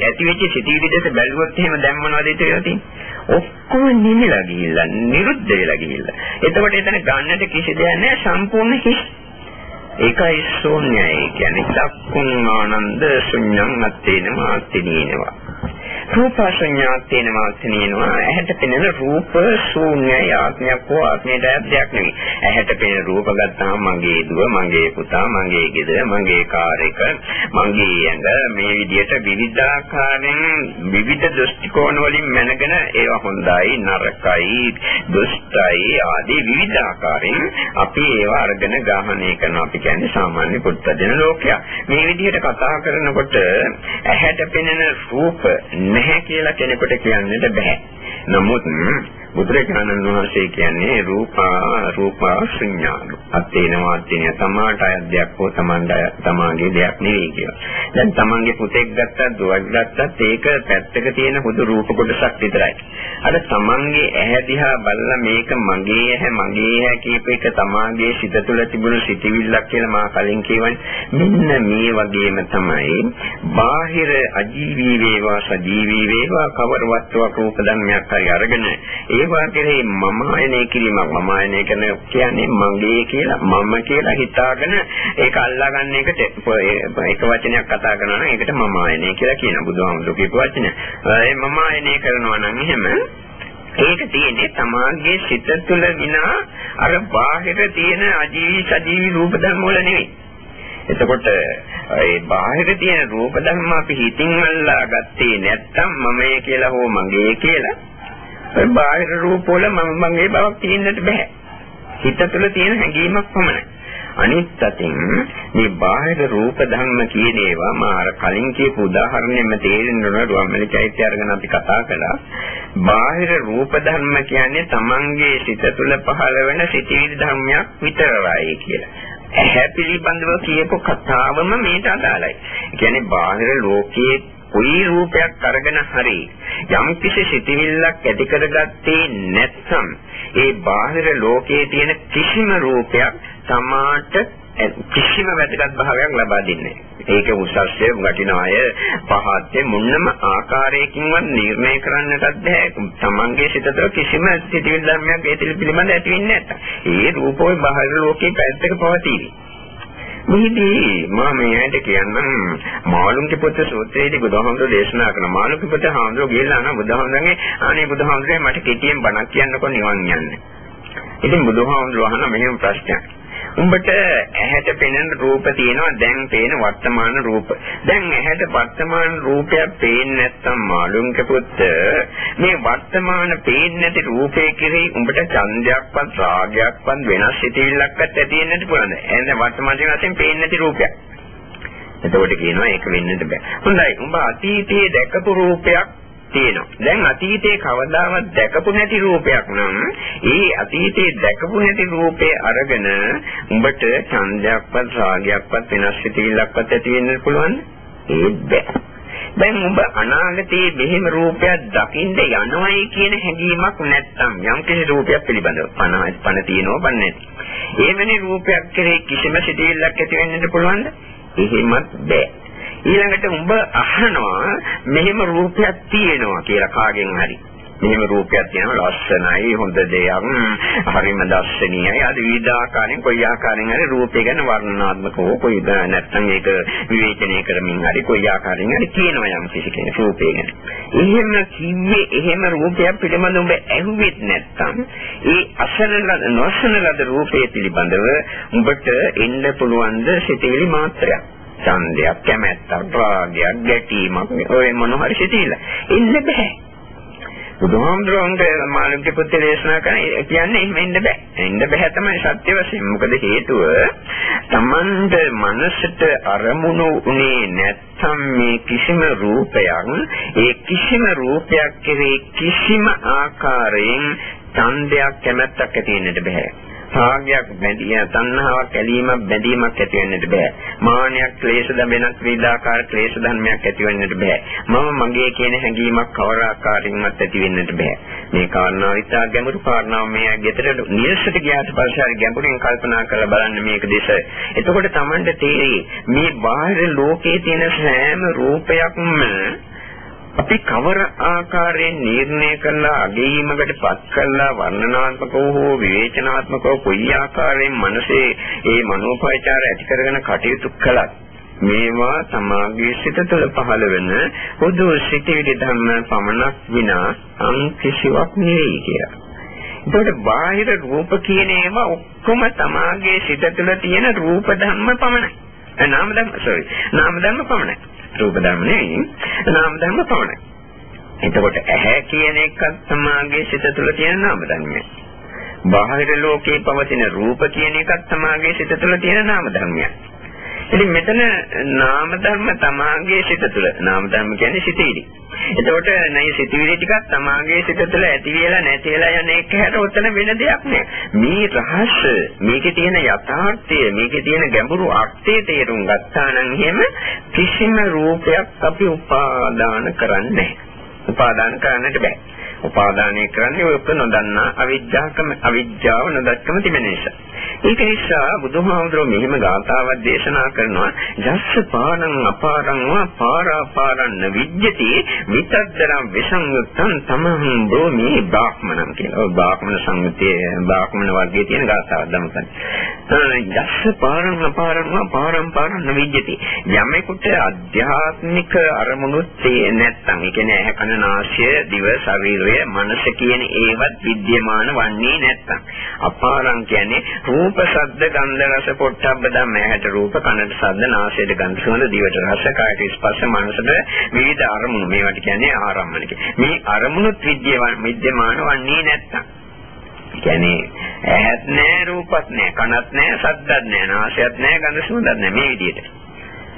ඇති වෙච්ච සිටිවිලි දෙස බැලුවොත් එහෙම දැන් මොනවද ඉතුරු වෙලා තියෙන්නේ? ඔක්කොම නිමිලා ගිහිල්ලා නිරුද්ධ වෙලා ගිහිල්ලා. එතකොට එතන ගන්නට කිසි දෙයක් නැහැ සම්පූර්ණ හිස්. ඒකයි ශූන්‍යයි කියන්නේ සක්කුන් ආනන්ද ශුන්‍යං අත්තේන මාත්තිනේනවා. රූපසඤ්ඤාත්තේන මාත්‍රණේනවා ඇහැට පෙනෙන රූප ශූන්‍යයි ආත්මයක් හෝ ආත්මයට දෙයක් නෙවෙයි. ඇහැට පෙනෙන රූප ගත්තාම මගේ දුව මගේ පුතා මගේ ගෙදර මගේ කාර් එක මගේ ඇඟ. මේ විදිහට විවිධාකාරයෙන් විවිධ දෘෂ්ටි කෝණ වලින් මැනගෙන ඒවා හොඳයි නරකයි දුෂ්ටයි ආදී විවිධාකාරයෙන් අපි ඒවා අරගෙන ග්‍රහණය කරනවා. අපි කියන්නේ සාමාන්‍ය පුත්තජන ලෝකයක්. මේ විදිහට කතා කරනකොට ඇහැට පෙනෙන රූප නැහැ කියලා කෙනෙකුට කියන්නට බෑ. නමුත් බුදුරජාණන් වහන්සේ කියන්නේ රූපා රූපා ශුන්‍යාලු. අත්තේනවා අත්තේන තමාට අයද්දයක් හෝ තමන්ට තමාගේ දෙයක් නෙවෙයි කියලා. දැන් තමන්ගේ පුතෙක් ගත්තත් දුවක් ගත්තත් ඒක පැත්තක තියෙන පොදු රූප කොටසක් විතරයි. අර තමන්ගේ ඇහැ දිහා බලලා මේක මගේ ඇහැ මගේ ඇහැ කියප එක තමාගේ සිත තුළ තිබුණු සිටිවිල්ලක් කියලා මා කලින් කියවනේ. මෙන්න මේ වගේම තමයි බාහිර අජීවී වේවා සජීවී වේවා කවර වස්තුවක් රූප ධර්මයක් හරි අරගෙන ඒ ඒවා කෙරෙහි මම ආයනය කිරීමක් මම ආයනය කරන කියන්නේ මගේ කියලා මම කියලා හිතාගෙන ඒක අල්ලාගන්න එකට එක වචනයක් කතා කරනවා නම් ඒකට මම ආයනය කියලා කියන බුදුහාමුදුරු කියපු වචනය. ඒ මම ආයනය කරනවා නම් එහෙම ඒක තියෙන්නේ තමාගේ සිත තුළ විනා අර බාහිර තියෙන අජීවී සජීවී රූප ධර්ම වල නෙවෙයි. එතකොට ඒ බාහිර තියෙන රූප ධර්ම අපි හිතින් අල්ලා ගත්තේ නැත්තම් මමයේ කියලා හෝ මගේ කියලා ඔය බාහිර රූප වල මම මගේ බවක් තියෙන්නට බෑ. හිත තුළ තියෙන හැඟීමක් පමණයි. අනිත් අතින් මේ බාහිර රූප ධර්ම කියන ඒවා මා අර කලින් කියපු උදාහරණයෙම තේරෙන්න ඕන රුවන්වැලි චෛත්‍ය අරගෙන අපි කතා කළා. බාහිර රූප ධර්ම කියන්නේ Tamanගේ සිත තුළ පහළ වෙන සිතිවිලි ධර්මයක් විතරයි කියලා. ඇහැ පිළිබඳව කියපු කතාවම මේට අදාළයි. කියන්නේ බාහිර ලෝකයේ කොයි රූපයක් අරගෙන හරි යම් කිසි සිතිවිල්ලක් ඇති කරගත්තේ නැත්නම් ඒ බාහිර ලෝකයේ තියෙන කිසිම රූපයක් තමාට කිසිම වැදගත් භාවයක් ලබා දෙන්නේ ඒක උසස්ය වටිනාය පහත්ය මොන්නම ආකාරයකින්වත් නිර්ණය කරන්නටත් බෑ. තමන්ගේ සිතතර කිසිම සිතිවිලි ධර්මයක් ඒ පිළිබඳ ඇති වෙන්නේ නැත්තම්. ඒ රූපෝයි බාහිර ලෝකේ පැත්තක පවතීවි මෙහිදී මම මේකට කියන්නම් මාළුන්ගේ පොත සූත්‍රයේදී බුදුහාමුදුරෝ දේශනා කරන මාළුන්ගේ පොත හාමුදුරෝ ගිහලා අහන බුදුහාමුදුරන්ගේ අනේ බුදුහාමුදුරේ මට කෙටියෙන් බණක් කියන්නකො නිවන් යන්න. ඉතින් බුදුහාමුදුරෝ අහන මෙහෙම ප්‍රශ්නයක්. උඹට ඇහැට පෙනෙන රූප තියෙනවා දැන් පේන වර්තමාන රූප. දැන් ඇහැට වර්තමාන රූපයක් පේන්නේ නැත්නම් මාළුන්ක පුත්ත මේ වර්තමාන පේන්නේ නැති රූපේ කෙරෙහි උඹට ඡන්දයක්වත් රාගයක්වත් වෙනස් සිතිවිල්ලක්වත් ඇති වෙන්නට පුළුවන්. එහෙනම් වර්තමාන වශයෙන් පේන්නේ නැති රූපයක්. එතකොට කියනවා ඒක වෙන්නට බෑ. හොඳයි. උඹ අතීතයේ දැකපු රූපයක් තියෙනවා. දැන් අතීතේ කවදාවත් දැකපු නැති රූපයක් නම් ඒ අතීතේ දැකපු නැති රූපේ අරගෙන උඹට ඡන්දයක්වත් රාගයක්වත් වෙනස් සිතිවිල්ලක්වත් ඇති වෙන්න පුළුවන් ඒත් බෑ. දැන් ඔබ අනාගතයේ මෙහෙම රූපයක් දකින්න යනවයි කියන හැඟීමක් නැත්තම් යම් කිසි රූපයක් පිළිබඳව පණ පණ තියෙනවා බන්නේ. ඒ වෙනේ රූපයක් කෙරේ කිසිම සිතිවිල්ලක් ඇති වෙන්නත් පුළුවන්ද? එහෙමත් බෑ. ඊළඟට උඹ අහනවා මෙහෙම රූපයක් තියෙනවා කියලා කාගෙන් හරි. මෙහෙම රූපයක් තියෙනවා ලස්සනයි හොඳ දෙයක් හරිම දර්ශනීයයි ආද විවිධ ආකාරයෙන් කොයි ආකාරයෙන් හරි රූපය ගැන වර්ණනාත්මකව කොයි නැත්නම් ඒක විවේචනය කරමින් හරි කොයි ආකාරයෙන් හරි කියනවා යම් කිසි කෙනෙක් රූපය ගැන. එහෙම කිව්වේ එහෙම රූපයක් පිළිබඳව ඔබ ඇහුවෙත් නැත්නම් ඒ අසන ලද නොසන ලද රූපය පිළිබඳව උඹට එන්න පුළුවන් ද සිතේලි මාත්‍රයක්. ඡන්දයක් කැමැත්තක් රාගයක් ගැටීමක් ඔය මොන හරි සිටිලා ඉන්න බෑ බුදුහාමුදුරන්ගේ මාළුක්‍ය පුත්‍ර දේශනා කරන කියන්නේ එහෙම ඉන්න බෑ. ඉන්න බෑ තමයි සත්‍ය වශයෙන්. මොකද හේතුව Tamand මනසට අරමුණු උනේ නැත්නම් මේ කිසිම රූපයක් ඒ කිසිම රූපයක් කෙරේ කිසිම ආකාරයෙන් ඡන්දයක් කැමැත්තක් ඇති වෙන්නට බෑ. රාගයක් බැඳිය තණ්හාවක් ඇලීමක් බැඳීමක් ඇති වෙන්නට බෑ. මානයක් ක්ලේශ වෙනස් විවිධාකාර ක්ලේශ ධර්මයක් ඇති වෙන්නට බෑ. මම මගේ කියන හැඟීමක් කවර ආකාරයෙන්වත් ඇති වෙන්නට බෑ. මේ කාරණාව ඉතා ගැඹුරු කාරණාවක් මේ ගෙදරට නිරසට ගියාට පස්සේ හරි ගැඹුරින් කල්පනා කරලා බලන්න මේක දේශ. එතකොට Tamanට තේරෙයි මේ බාහිර ලෝකයේ තියෙන සෑම රූපයක්ම අපි කවර ආකාරයෙන් නිර්ණය කළා අගීමකට පත් කළා වර්ණනාත්මකව හෝ විවේචනාත්මකව කොයි ආකාරයෙන් මනසේ ඒ මනෝපචාර ඇති කරගෙන කටයුතු කළත් මේවා සමාගයේ සිත තුළ පහළ වෙන පොදු සිටිවිලි ධර්ම පමණක් විනා අන් කිසිවක් නෙවෙයි කියලා. ඒකට බාහිර රූප කියන ඒවා ඔක්කොම සමාගයේ සිත තුළ තියෙන රූප ධර්ම පමණයි. නාම ධර්ම sorry නාම ධර්ම පමණයි. රූප ධර්ම නෙවෙයි නාම ධර්ම පමණයි. එතකොට ඇහැ කියන එකත් සමාගයේ සිත තුළ තියෙන නාම ධර්මයක්. බාහිර ලෝකේ පවතින රූප කියන එකත් සමාගයේ සිත තුළ තියෙන නාම ධර්මයක්. ඉතින් මෙතන නාම ධර්ම තමාගේ සිත තුළ නාම ධර්ම කියන්නේ සිතේදී. එතකොට මේ සිතවිලි ටිකක් තමාගේ සිත තුළ ඇති වෙලා නැති වෙලා යන එක හැර උතන වෙන දෙයක් නෑ. මේ රහස මේකේ තියෙන යථාර්ථය මේකේ තියෙන ගැඹුරු අර්ථය තේරුම් ගත්තා නම් එහෙම කිසිම රූපයක් අපි උපාදාන කරන්නේ නැහැ. උපාදාන කරන්නට බෑ. උපාදානය කරන්නේ ඔය ඔක්ක නොදන්නා අවිද්‍යාවකම අවිද්‍යාව නොදක්කම තිබෙන නිසා. ඒක නිසා බුදුහාමුදුරුවෝ මෙහිම ගාථාවක් දේශනා කරනවා යස්ස පාරං අපාරං වා පාරාපාරං විජ්ජති විතද්දරං විසංයුත්තං තමහං භූමි බ්‍රාහ්මණං කියලා. ඔය බ්‍රාහ්මණ සංගතියේ බ්‍රාහ්මණ වර්ගයේ තියෙන ගාථාවක් දමකන්. යස්ස පාරං අපාරං වා පාරාපාරං විජ්ජති යමෙකුට අධ්‍යාත්මික අරමුණුත් නැත්තම් ඒ කියන්නේ ඇහැ කන නාසය දිව ශරීරය මනස කියන ඒවත් විද්‍යමාන වන්නේ නැත්තම්. අපාරං කියන්නේ රූප රූප ශබ්ද ගන්ධ රස පොට්ටබ්බ ධම්ම ඇහැට රූප කනට ශබ්ද නාසයට ගන්ධ සුවඳ දිවට රස කායට ස්පර්ශ මනසට විවිධ අරමුණු. මේවට කියන්නේ ආරම්මන මේ අරමුණුත් විද්‍යමාන විද්‍යමාන වන්නේ නැත්තම්. කියන්නේ ඇහත් නැහැ රූපත් නැහැ කනත් නැහැ ශබ්දත් නැහැ නාසයත් නැහැ ගන්ධ සුවඳත් නැහැ මේ විදිහට.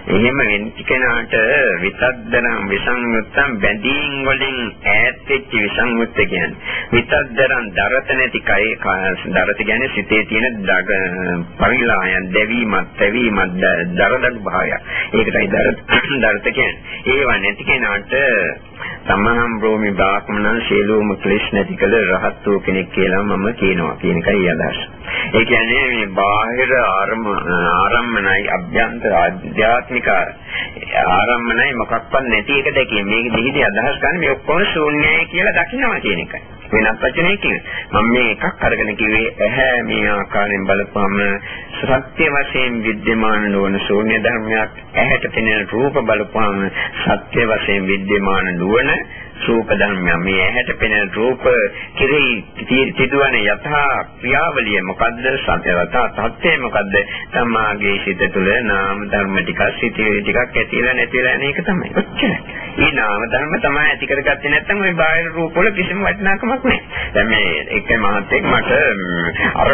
එහෙම වෙච්ච කෙනාට විතද්දරම් විසංයුත්තම් බැඳීම් වලින් ඈත් වෙච්ච විසංයුත්ත කියන්නේ විතද්දරම් දරත නැති කය දරත කියන්නේ සිතේ තියෙන දග පරිලායන් දෙවීමත් තැවීමත් දරදක් භාවය. ඒකටයි දරත කියන්නේ. ඒව නැති කෙනාට තමහම් බ්‍රෝමි බ්‍රාහ්මණන් ශීලෝම ක්ලේශ නැති කළ රහත් වූ කෙනෙක් කියලා මම කියනවා කියන එකයි අදහස. ඒ කියන්නේ මේ බාහිර ආරම්මනයි අභ්‍යන්තර ආධ්‍යාත්මික ආරම්මනයි මොකක්වත් නැති එක දැකීම. මේක දිහිදී අදහස් ගන්න මේ ඔක්කොම ශූන්‍යයි කියලා දකින්නවා කියන එකයි. වෙනත් වචනයකින් මම මේ එකක් අරගෙන කිව්වේ ඇහැ මේ ආකාරයෙන් බලපුවම සත්‍ය වශයෙන් विद्यमान නොවන ශූන්‍ය ධර්මයක් ඇහැට පෙනෙන රූප බලපුවම සත්‍ය වශයෙන් विद्यमान නොවන රූප ධර්මයක්. මේ ඇහැට පෙනෙන රූප කෙරෙහි සිදුවන යථා ක්‍රියාවලිය මොකද්ද? සත්‍යවතා තත්ත්වය මොකද්ද? තමාගේ සිත තුළ නාම ධර්ම ටිකක් සිටිවිලි ටිකක් ඇතිලා නැතිලා යන එක තමයි. ඔච්චරයි. මේ නාම ධර්ම තමයි ඇති කරගත්තේ නැත්නම් ওই බාහිර රූප වල කිසිම වටිනාකමක් නැහැ. දැන් මේ එක මහත්තයෙක් මට අර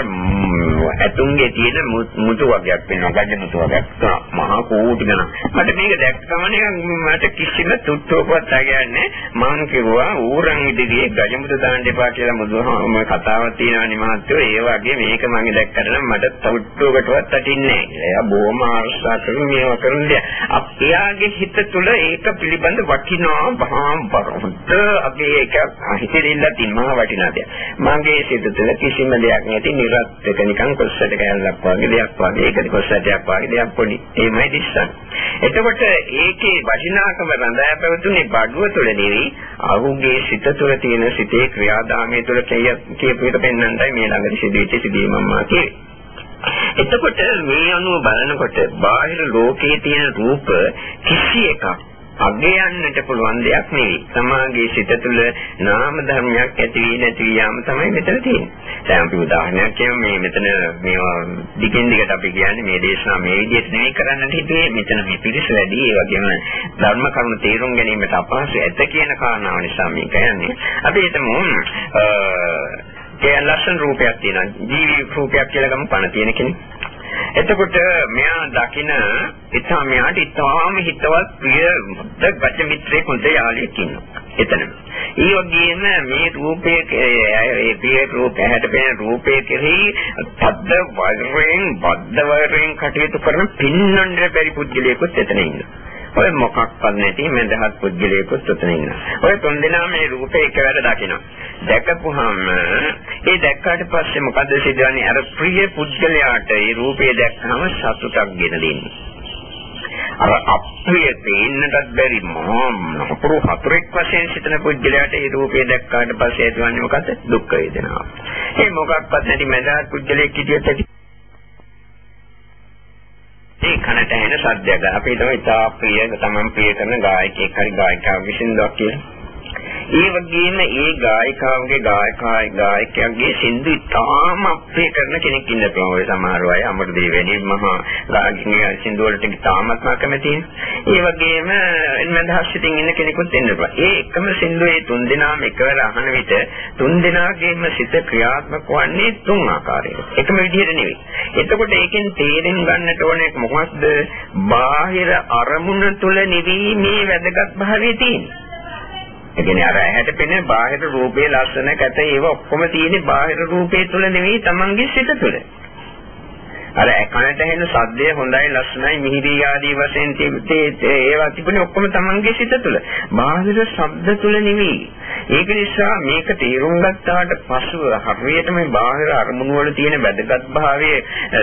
ඇතුන්ගේ තියෙන මුතු වර්ගයක් වෙනවා. ගජ මුතු වර්ගයක් මහා කෝටි ගණන්. මට මේක දැක්ක ගමන් මට කිසිම තුට්ටුවක්වත් ආගන්නේ මම කිව්වා ඌරන් ඉදිරියේ ගජමුද දාන්න එපා කියලා බුදුහාම කතාවක් තියෙනවනේ මහත්තයෝ ඒ වගේ මේක මම දැක්කට නම් මට තවුට්ටුවකටවත් අටින්නේ නැහැ. එයා බොහොම ආර්ශා කරන මේවා කරන දේ. අපයාගේ හිත තුළ ඒක පිළිබඳ වටිනා බහාම් බරොත් අපේ එක හිතෙල්ල තින්මා වටිනා දෙයක්. මගේ සිත තුළ කිසිම දෙයක් නැති නිරත්ක නිකන් කොස්සට කැලලක් වගේ දෙයක් වගේ ඒකද කොස්සටයක් වගේ දෙයක් පොඩි. ඒමයි දිස්සන්නේ. එතකොට ඒකේ වටිනාකම රඳා පැවතුනේ බඩුව තුළ නෙවෙයි අහුගේ සිත තුළ තියෙන සිතේ ක්‍රියාදාමයේ තුළ කියපු එක පෙන්වන්නයි මේ ළඟදී සිදුවෙච්ච සිදුවීම මම කියේ. එතකොට මේ අනුව බලනකොට බාහිර ලෝකයේ තියෙන රූප කිසි එකක් අගයන්නට පුළුවන් දෙයක් නෙවෙයි. සමාගයේ සිත තුළ නාම ධර්මයක් ඇති වී නැති වී යාම තමයි මෙතන තියෙන්නේ. දැන් අපි උදාහරණයක් කියමු මේ මෙතන මේවා දිගින් දිගට අපි කියන්නේ මේ දේශනා මේ විදිහට නෙවෙයි කරන්නට හිතුවේ. මෙතන මේ පිළිස වැඩි ඒ වගේම ධර්ම කරුණු තේරුම් ගැනීමට අපහසු ඇත කියන කාරණාව නිසා මේක යන්නේ. අපි හිතමු ඒ ලස්සන රූපයක් තියෙනවා. ජීවි රූපයක් කියලා ගමු පණ තියෙන කෙනෙක්. එතකොට මෙයා දකින ඉතාම මෙයාට ඉතාම හිතවත් ප්‍රිය ගත මිත්‍රයෙක් හොඳ යාළුවෙක් ඉන්නවා. එතන. ඒ වගේම මේ රූපයේ ඒ ප්‍රිය රූප ඇහැට පෙනෙන රූපයේ කෙරෙහි තද්ද වෛරයෙන් බද්ධ වෛරයෙන් කටයුතු කරන පින්නන්න බැරි පුද්ගලයෙකුත් එතන ඉන්නවා. ඔය මොකක්වත් නැති මඳහත් පුද්ගලයෙකුත් උතන ඉන්නවා. ඔය තුන්දෙනා මේ රූපේ එකවර දකිනවා. දැකපුහම ඒ දැක්කාට පස්සේ මොකද සිදුවන්නේ? අර ප්‍රිය පුද්ගලයාට ඒ රූපේ දැක්කම සතුටක් ගෙන දෙන්නේ. අර අප්‍රිය දෙන්නටත් බැරි මහා අපරු හතරෙක් වශයෙන් සිටින පුද්ගලයාට ඒ රූපේ දැක්කාට පස්සේ ඇතිවන්නේ මොකද? දුක් වේදනාව. ඒ මොකක්වත් නැති මඳහත් පුද්ගලයෙක් හිටියත් ඒ කනට ඇහෙන සද්දයක්. අපි හිතමු ඉතා ප්‍රිය තමන් ප්‍රිය කරන ගායකයෙක් හරි ගායිකාවක් විසින්දක් කියලා. ඒ වගේම ඒ ගායිකාවගේ ගායකයි ගායකයාගේ සින්දු ඉතාම අප්‍රිය කරන කෙනෙක් ඉන්න පුළුවන්. ඔය සමහර අය අමර දේවැනි මහා ගායකගේ සින්දු වලට ඉතාමත් කැමති. ඒ වගේම එන්මදහස්සිතින් ඉන්න කෙනෙකුත් ඉන්න පුළුවන්. ඒ එකම සින්දු ඒ තුන් දෙනාම එකවර අහන විට තුන් දෙනාගේම සිත ක්‍රියාත්මක වන්නේ තුන් ආකාරයකට. එකම විදිහට නෙවෙයි. එතකොට ඒකෙන් තේරුම් ගන්නට ඕනේ මොකක්ද? බාහිර අරමුණ තුල නෙවෙයි මේ වැදගත් භාවය තියෙන්නේ. ඒ කියන්නේ අර ඇහැට පෙනෙන බාහිර රූපේ ලස්සන කැත ඒව ඔක්කොම තියෙන්නේ බාහිර රූපේ තුල නෙවෙයි Tamange සිත තුල. අර කනට ඇහෙන ශබ්දය හොඳයි ලස්සනයි මිහිරි ආදී වශයෙන් ඒවා තිබුණේ ඔක්කොම Tamange සිත තුළ. බාහිර ශබ්ද තුළ නෙවෙයි. ඒක නිසා මේක තේරුම් ගත්තාට පසුව හරියට මේ බාහිර අරමුණු වල තියෙන වැදගත් භාවය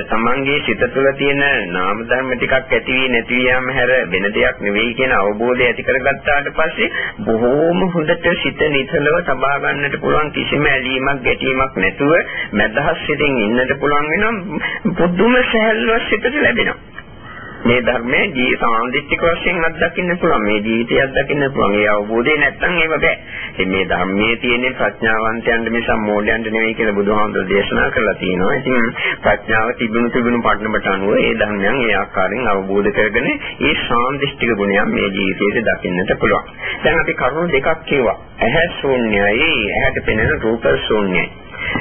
Tamange සිත තුළ තියෙන නාම ධර්ම ටිකක් ඇති වී නැති යාම හැර වෙන දෙයක් නෙවෙයි කියන අවබෝධය ඇති කරගත්තාට පස්සේ බොහෝම හොඳට සිත නිතලව තබා ගන්නට පුළුවන් කිසිම ඇලීමක් ගැටීමක් නැතුව මදහස් සිතින් ඉන්නට පුළුවන් වෙනවා පුදුම සහැල්ලුවක් සිතට ලැබෙනවා. මේ ධර්මයේ ජී සාන්දිටික වශයෙන් අත්දකින්න පුළුවන්. මේ ජීවිතය අත්දකින්න පුළුවන්. ඒ අවබෝධය නැත්තම් ඒව බෑ. ඉතින් මේ ධර්මයේ තියෙන ප්‍රඥාවන්තයන්ට මිස මෝඩයන්ට නෙවෙයි කියලා බුදුහාමුදුරේ දේශනා කරලා තියෙනවා. ඉතින් ප්‍රඥාව තිබුණු තිබුණු පටනකට අනුව ඒ ධර්මයන් ඒ ආකාරයෙන් අවබෝධ කරගෙන ඒ සාන්දිටික ගුණයන් මේ ජීවිතයේ දකින්නට පුළුවන්. දැන් අපි කරුණු දෙකක් කියවා. ඇහැ ශූන්‍යයි, ඇහැට පෙනෙන රූප ශූන්‍යයි.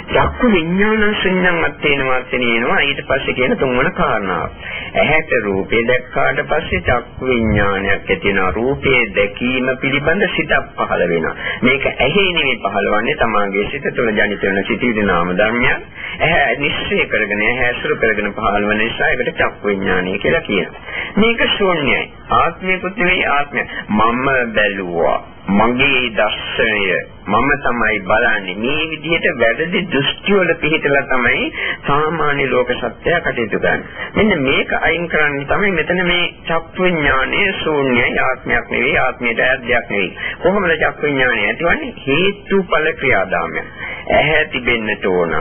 චක්කු විඥාන සංඥාවක් තේනවා තේනවා ඊට පස්සේ කියන තුන්වන කාරණාව. ඇහැට රූපේ දැක්කාට පස්සේ චක්කු විඥානයක් ඇතිවෙනවා. රූපේ දැකීම පිළිබඳ සිතක් පහළ වෙනවා. මේක ඇහි නෙමෙයි පහළවන්නේ තමාගේ සිත තුළ ජනිත වෙන සිටිවිද නාම ධර්මයක්. ඇහැ නිශ්චය කරගෙන ඇහැ අසුර කරගෙන පහළ වෙන නිසා ඒකට චක්කු විඥානය කියලා කියනවා. මේක ශූන්‍යයි. ආත්මයකුත් නෙවෙයි ආත්මය. මම බැලුවා. මගේ දර්ශනය. මම තමයි බලන්නේ. මේ විදිහට වැරදි දෘෂ්ටි වල පිහිටලා තමයි සාමාන්‍ය ලෝක සත්‍යය කටයුතු කරන්නේ. මෙන්න මේක අයින් කරන්න තමයි මෙතන මේ චක්ක විඥානයේ ශූන්‍යයි ආත්මයක් නෙවෙයි ආත්මයට ඇද්දයක් නෙවෙයි. කොහොමද චක්ක විඥානය ඇතිවන්නේ? හේතුඵල ක්‍රියාදාමය ඇහැ තිබෙන්නට ඕන.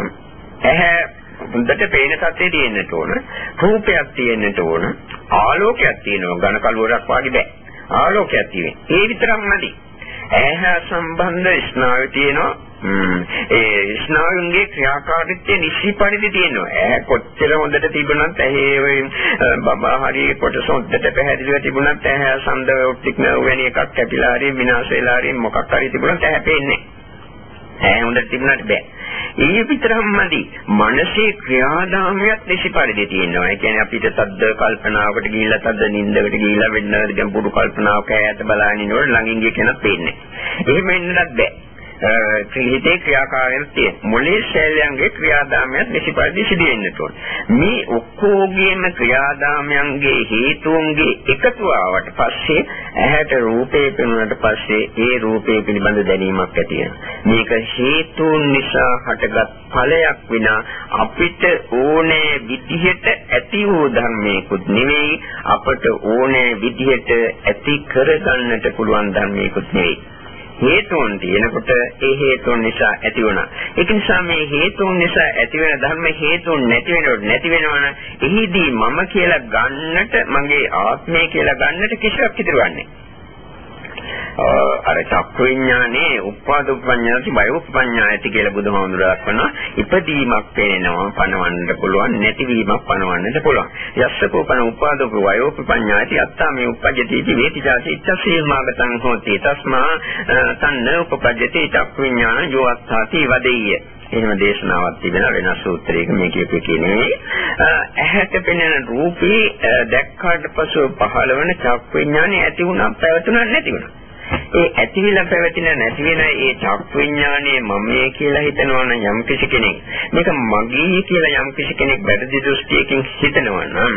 ඇහැ හොඳට පේන සත්‍යය තියෙන්නට ඕන. රූපයක් තියෙන්නට ඕන. ආලෝකයක් තියෙනවා. ඝන කලුවරක් වගේ බෑ. ආලෝකයක් තියෙන්නේ. ඒ විතරක් නැති ඇහැ සම්බන්ධ ස්නායු තියෙනවා ඒ ස්නායුන්ගේ ක්‍රියාකාරීත්වය නිසි පරිදි තියෙනවා. ඇහැ කොච්චර හොඳට තිබුණත් ඇහි බබා හරි කොටස හොඳට පැහැදිලිව තිබුණත් ඇහැ සම්ද ඔප්ටික් නර්ව් වැනි එකක් කැපිලා හරි විනාශ වෙලා හරි මොකක් හරි තිබුණත් ඇහැ පේන්නේ නැහැ. හොඳට තිබුණාට බෑ. ඒ විතරක්මදි මනසේ ක්‍රියාදාමයක් නිසි පරිදි තියෙනවා. ඒ කියන්නේ අපිට තද්ද කල්පනාවකට ගිහිල්ලා තද්ද නිින්දකට ගිහිල්ලා වෙන්න ගැඹුරු කල්පනාවක ඈත බලන ඉන්නකොට ළඟින් ගිය කෙනෙක් පේන්නේ. එහෙම වෙන්නත් බෑ. හිතේ ක්‍රියාකාරීත්වය තියෙන. මොලේ ශෛලයන්ගේ ක්‍රියාදාමයන් නිසිපරිදි සිදු වෙන්නට ඕන. මේ ඔක්කොගේම ක්‍රියාදාමයන්ගේ හේතුන්ගේ එකතුව ආවට පස්සේ ඇහැට රූපේ පෙනුනට පස්සේ ඒ රූපේ පිළිබඳ දැනීමක් ඇති මේක හේතුන් නිසා හටගත් ඵලයක් විනා අපිට ඕනෑ විදිහට ඇති වූ ධර්මයකුත් නෙවෙයි අපට ඕනෑ විදිහට ඇති කරගන්නට පුළුවන් ධර්මයකුත් නෙවෙයි. හේතුන් තියෙනකොට ඒ හේතුන් නිසා ඇති වුණා. ඒක නිසා මේ හේතුන් නිසා ඇති වෙන ධර්ම හේතුන් නැති වෙනකොට නැති වෙනවනම් එහිදී මම කියලා ගන්නට මගේ ආත්මය කියලා ගන්නට කිසිවක් ඉදිරියවන්නේ අර චක්ක විඥානේ උපාද උපඤ්ඤාති බය උපඤ්ඤායති කියලා බුදුහාමුදුරුවෝ දක්වනවා ඉපදීමක් පේනවා පණවන්නට පුළුවන් නැතිවීමක් පණවන්නට පුළුවන්. යස්සකෝපන උපාද වය උපඤ්ඤායති අත්තාමේ උපජ්ජති වේති ජාති ඉච්ඡසීමාගතං හෝති. තස්මා තන්න උපපජ්ජති චක්ක විඥාන යෝ අත්තාති වදෙය්‍ය. එහෙම දේශනාවක් තිබෙනවා වෙනස් සූත්‍රයක මේ කියපේ කියන්නේ ඇහැට පෙනෙන රූපේ දැක්කාට පසු පහළ වෙන චක්ක විඥානේ ඇති වුණා පැවතුණා නැති වුණා. ඒ ඇතිවිලා පැවතින නැති වෙන ඒ චක් විඥානයේ මමයේ කියලා හිතනවා නම් යම් කිසි කෙනෙක්. මේක මගේ කියලා යම් කිසි කෙනෙක් වැරදි දෘෂ්ටියකින් හිතනවා නම්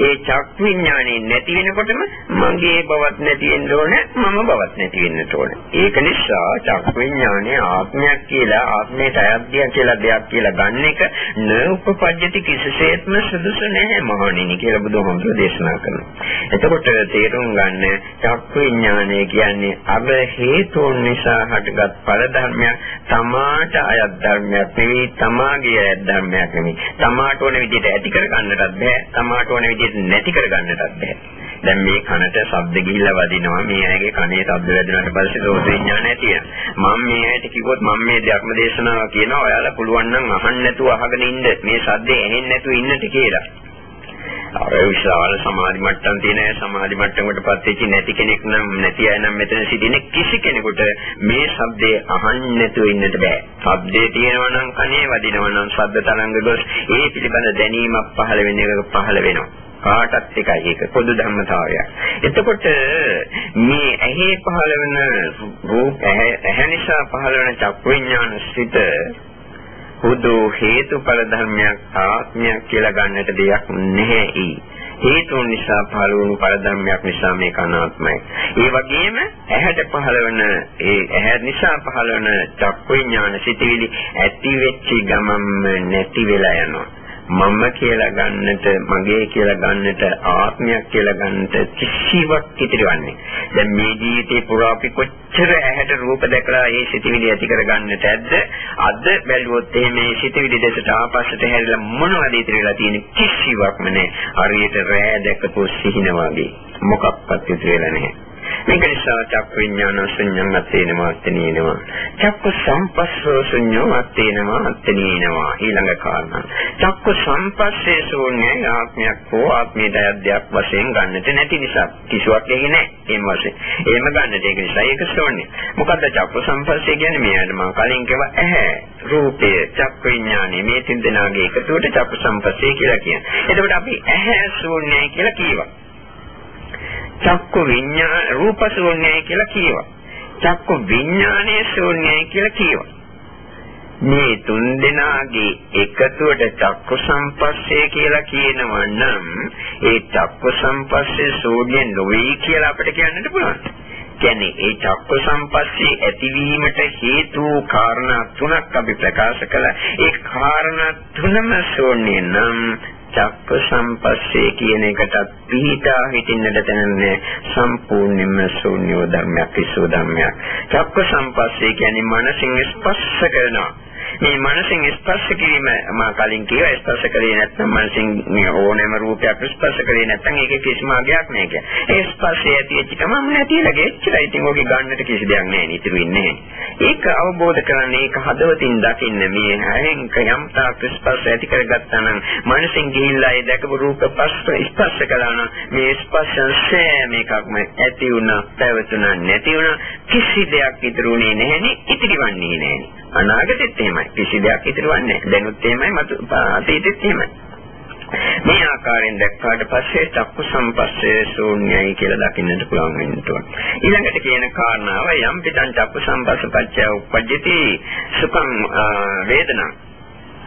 ඒ චක් විඥානයේ නැති වෙනකොටම මගේ බවත් නැති වෙන්න ඕන මම බවත් නැති වෙන්න ඕන. ඒක නිසා චක් විඥානයේ ආත්මයක් කියලා ආත්මයට අයත්‍ය කියලා දෙයක් කියලා ගන්න එක නූපපජ්ජති කිසිසේත්ම සුදුසු නැහැ මහණෙනි කියලා බුදුහාමුදුරේ දේශනා කරනවා. එතකොට තේරුම් ගන්න චක් විඥානය කියන්නේ කියන්නේ අබ හේතුන් නිසා හටගත් ඵල ධර්මයක්. තමාට අයත් ධර්මයක් නෙවෙයි තමාගේ අයත් ධර්මයක් නෙවෙයි. තමාට ඕන විදිහට ඇති කර ගන්නටත් බෑ තමාට ඕන විදිහට නැති කර ගන්නටත් බෑ. දැන් මේ කනට ශබ්ද ගිහිල්ලා වදිනවා මේ ඇගේ කනේ ශබ්ද වැදුනට පස්සේ රෝධ විඥානය තියෙනවා. මම මේ ඇයිට කිව්වොත් මම මේ ධර්ම දේශනාව කියනවා ඔයාලා පුළුවන් නම් අහන්න නැතුව අහගෙන ඉන්න. මේ ශබ්දේ ඇහෙන්නේ නැතුව ඉන්නට කියලා. අර විශාල සමාධි මට්ටම් තියෙන සමාධි මට්ටමකටපත් වෙච්ච නැති කෙනෙක් නම් නැති අය නම් මෙතන සිටින කිසි කෙනෙකුට මේ ශබ්දේ අහන්න නැතුව ඉන්නට බෑ. ශබ්දේ තියෙනවා නම් කනේ වදිනවා නම් ශබ්ද තරංග ගොස් ඒ පිළිබඳ දැනීමක් පහළ වෙන එක පහළ වෙනවා. කාටත් එකයි ඒක පොදු ධර්මතාවයක්. එතකොට මේ ඇහි පහළ වෙන රූප ඇහැ නිසා පහළ වෙන චක්කු විඥාන සිත හුදු හේතුඵල ධර්මයක් ආත්මයක් කියලා ගන්නට දෙයක් නැහැ හේතුන් නිසා පහළ වුණු පරධර්මයක් නිසා මේක අනාත්මයි. ඒ වගේම ඇහැට පහළ වෙන ඒ ඇහැ නිසා පහළ වෙන චක්කු විඥාන සිටිවිලි ඇති වෙච්ච ගමන්ම නැති වෙලා යනවා. මම කියලා ගන්නට මගේ කියලා ගන්නට ආත්මයක් කියලා ගන්නට කිසිවක් ඉතිරිවන්නේ. දැන් මේ ජීවිතේ පුරා අපි කොච්චර ඇහැට රූප දැකලා ඒ සිතිවිලි ඇති කර ගන්නට ඇද්ද? අද බැලුවොත් මේ සිතිවිලි දෙසට ආපස්සට හැරිලා මොනවද ඉතිරිලා තියෙන්නේ? කිසිවක්ම නැහැ. හරියට රෑ දැකපු සිහින වගේ. මොකක්වත් ඉතිරිලා නැහැ. මේක නිසා චක්ක විඥාන ශුන්‍යම් අත්තේනවා අත්තේනවා. චක්ක සම්පස්සෝ ශුන්‍යම් අත්තේනවා අත්තේනවා. ඊළඟ කාරණා. චක්ක සම්පස්සේ ශූන්‍යයි ආත්මයක් හෝ ආත්මීය අධ්‍යක් වශයෙන් ගන්නට නැති නිසා කිසිවක් එහි නැහැ. එහෙම වශයෙන්. එහෙම ගන්නට ඒක නිසා ඒක ශූන්‍ය. මොකද්ද චක්ක සම්පස්සේ කියන්නේ? මෙයාට මම කලින් කිව්වා ඇහැ, රූපය, චක්ක විඥානය මේ තින් දෙනාගේ එකතුවට චක්ක සම්පස්සේ කියලා කියනවා. එතකොට අපි ඇහැ ශූන්‍යයි කියලා කියනවා. චක්කු විඤ්ඤාණ රූප ශූන්‍යයි කියලා කියනවා. චක්කු විඤ්ඤාණය ශූන්‍යයි කියලා කියනවා. මේ තුන් දෙනාගේ එකතුවට චක්කු සම්පස්සේ කියලා කියනවා නම් ඒ චක්කු සම්පස්සේ ශූන්‍ය නොවේ කියලා අපිට කියන්නත් පුළුවන්. කියන්නේ ඒ චක්ක සම්පස්සේ ඇතිවීමට හේතු කාරණා තුනක් අපි ප්‍රකාශ කළා. ඒ කාරණා තුනම ශූන්‍ය නම් චක්ක සම්පස්සේ කියන එකටත් පිහිටා හිටින්නට තැනන්නේ සම්පූර්ණයෙන්ම ශූන්‍ය ධර්මයක් විසෝ ධර්මයක්. චක්ක සම්පස්සේ කියන්නේ මනසින් ස්පර්ශ කරනවා. මේ මනසින් ස්පර්ශ කිරීම මා කලින් කිව්වා ස්පර්ශ කරේ නැත්නම් මනසින් මේ ඕනෑම රූපයක් ස්පර්ශ කරේ නැත්නම් ඒකේ කිසිම අගයක් නැහැ කිය. ඒ ස්පර්ශය ඇති වෙච්ච ගමන් නැතිලා ගෙච්චරයි. ඉතින් ඔගේ ගන්නට කිසි දෙයක් නැහැ නේ ඉතුරු ඉන්නේ. ඒක අවබෝධ කරගන්න ඒක හදවතින් දකින්න මේ හැෙන් යම් තාක් ස්පර්ශ ඇති කරගත්තා නම් මනසින් ගිහිල්ලා ඒ දැකපු රූප ස්පර්ශ කළා නම් මේ ස්පර්ශයන් සෑම එකක්ම ඇති වුණා, පැවතුණා, නැති වුණා කිසි දෙයක් ඉතුරුනේ නැහැ නේ, ඉතිරිවන්නේ නැහැ. අනාගතෙත් එහෙමයි. කිසි දෙයක් ඉතිරවන්නේ නැහැ. දැනුත් එහෙමයි, මතු අතීතෙත් එහෙමයි. මේ ආකාරයෙන් දැක්කාට පස්සේ චක්කු සම්පස්සේ ශූන්‍යයි කියලා දකින්නට පුළුවන් වෙන්න ඕන. ඊළඟට කියන කාරණාව යම් පිටං චක්කු සම්පස්සපච්චය උපජ්ජති සුඛං වේදනා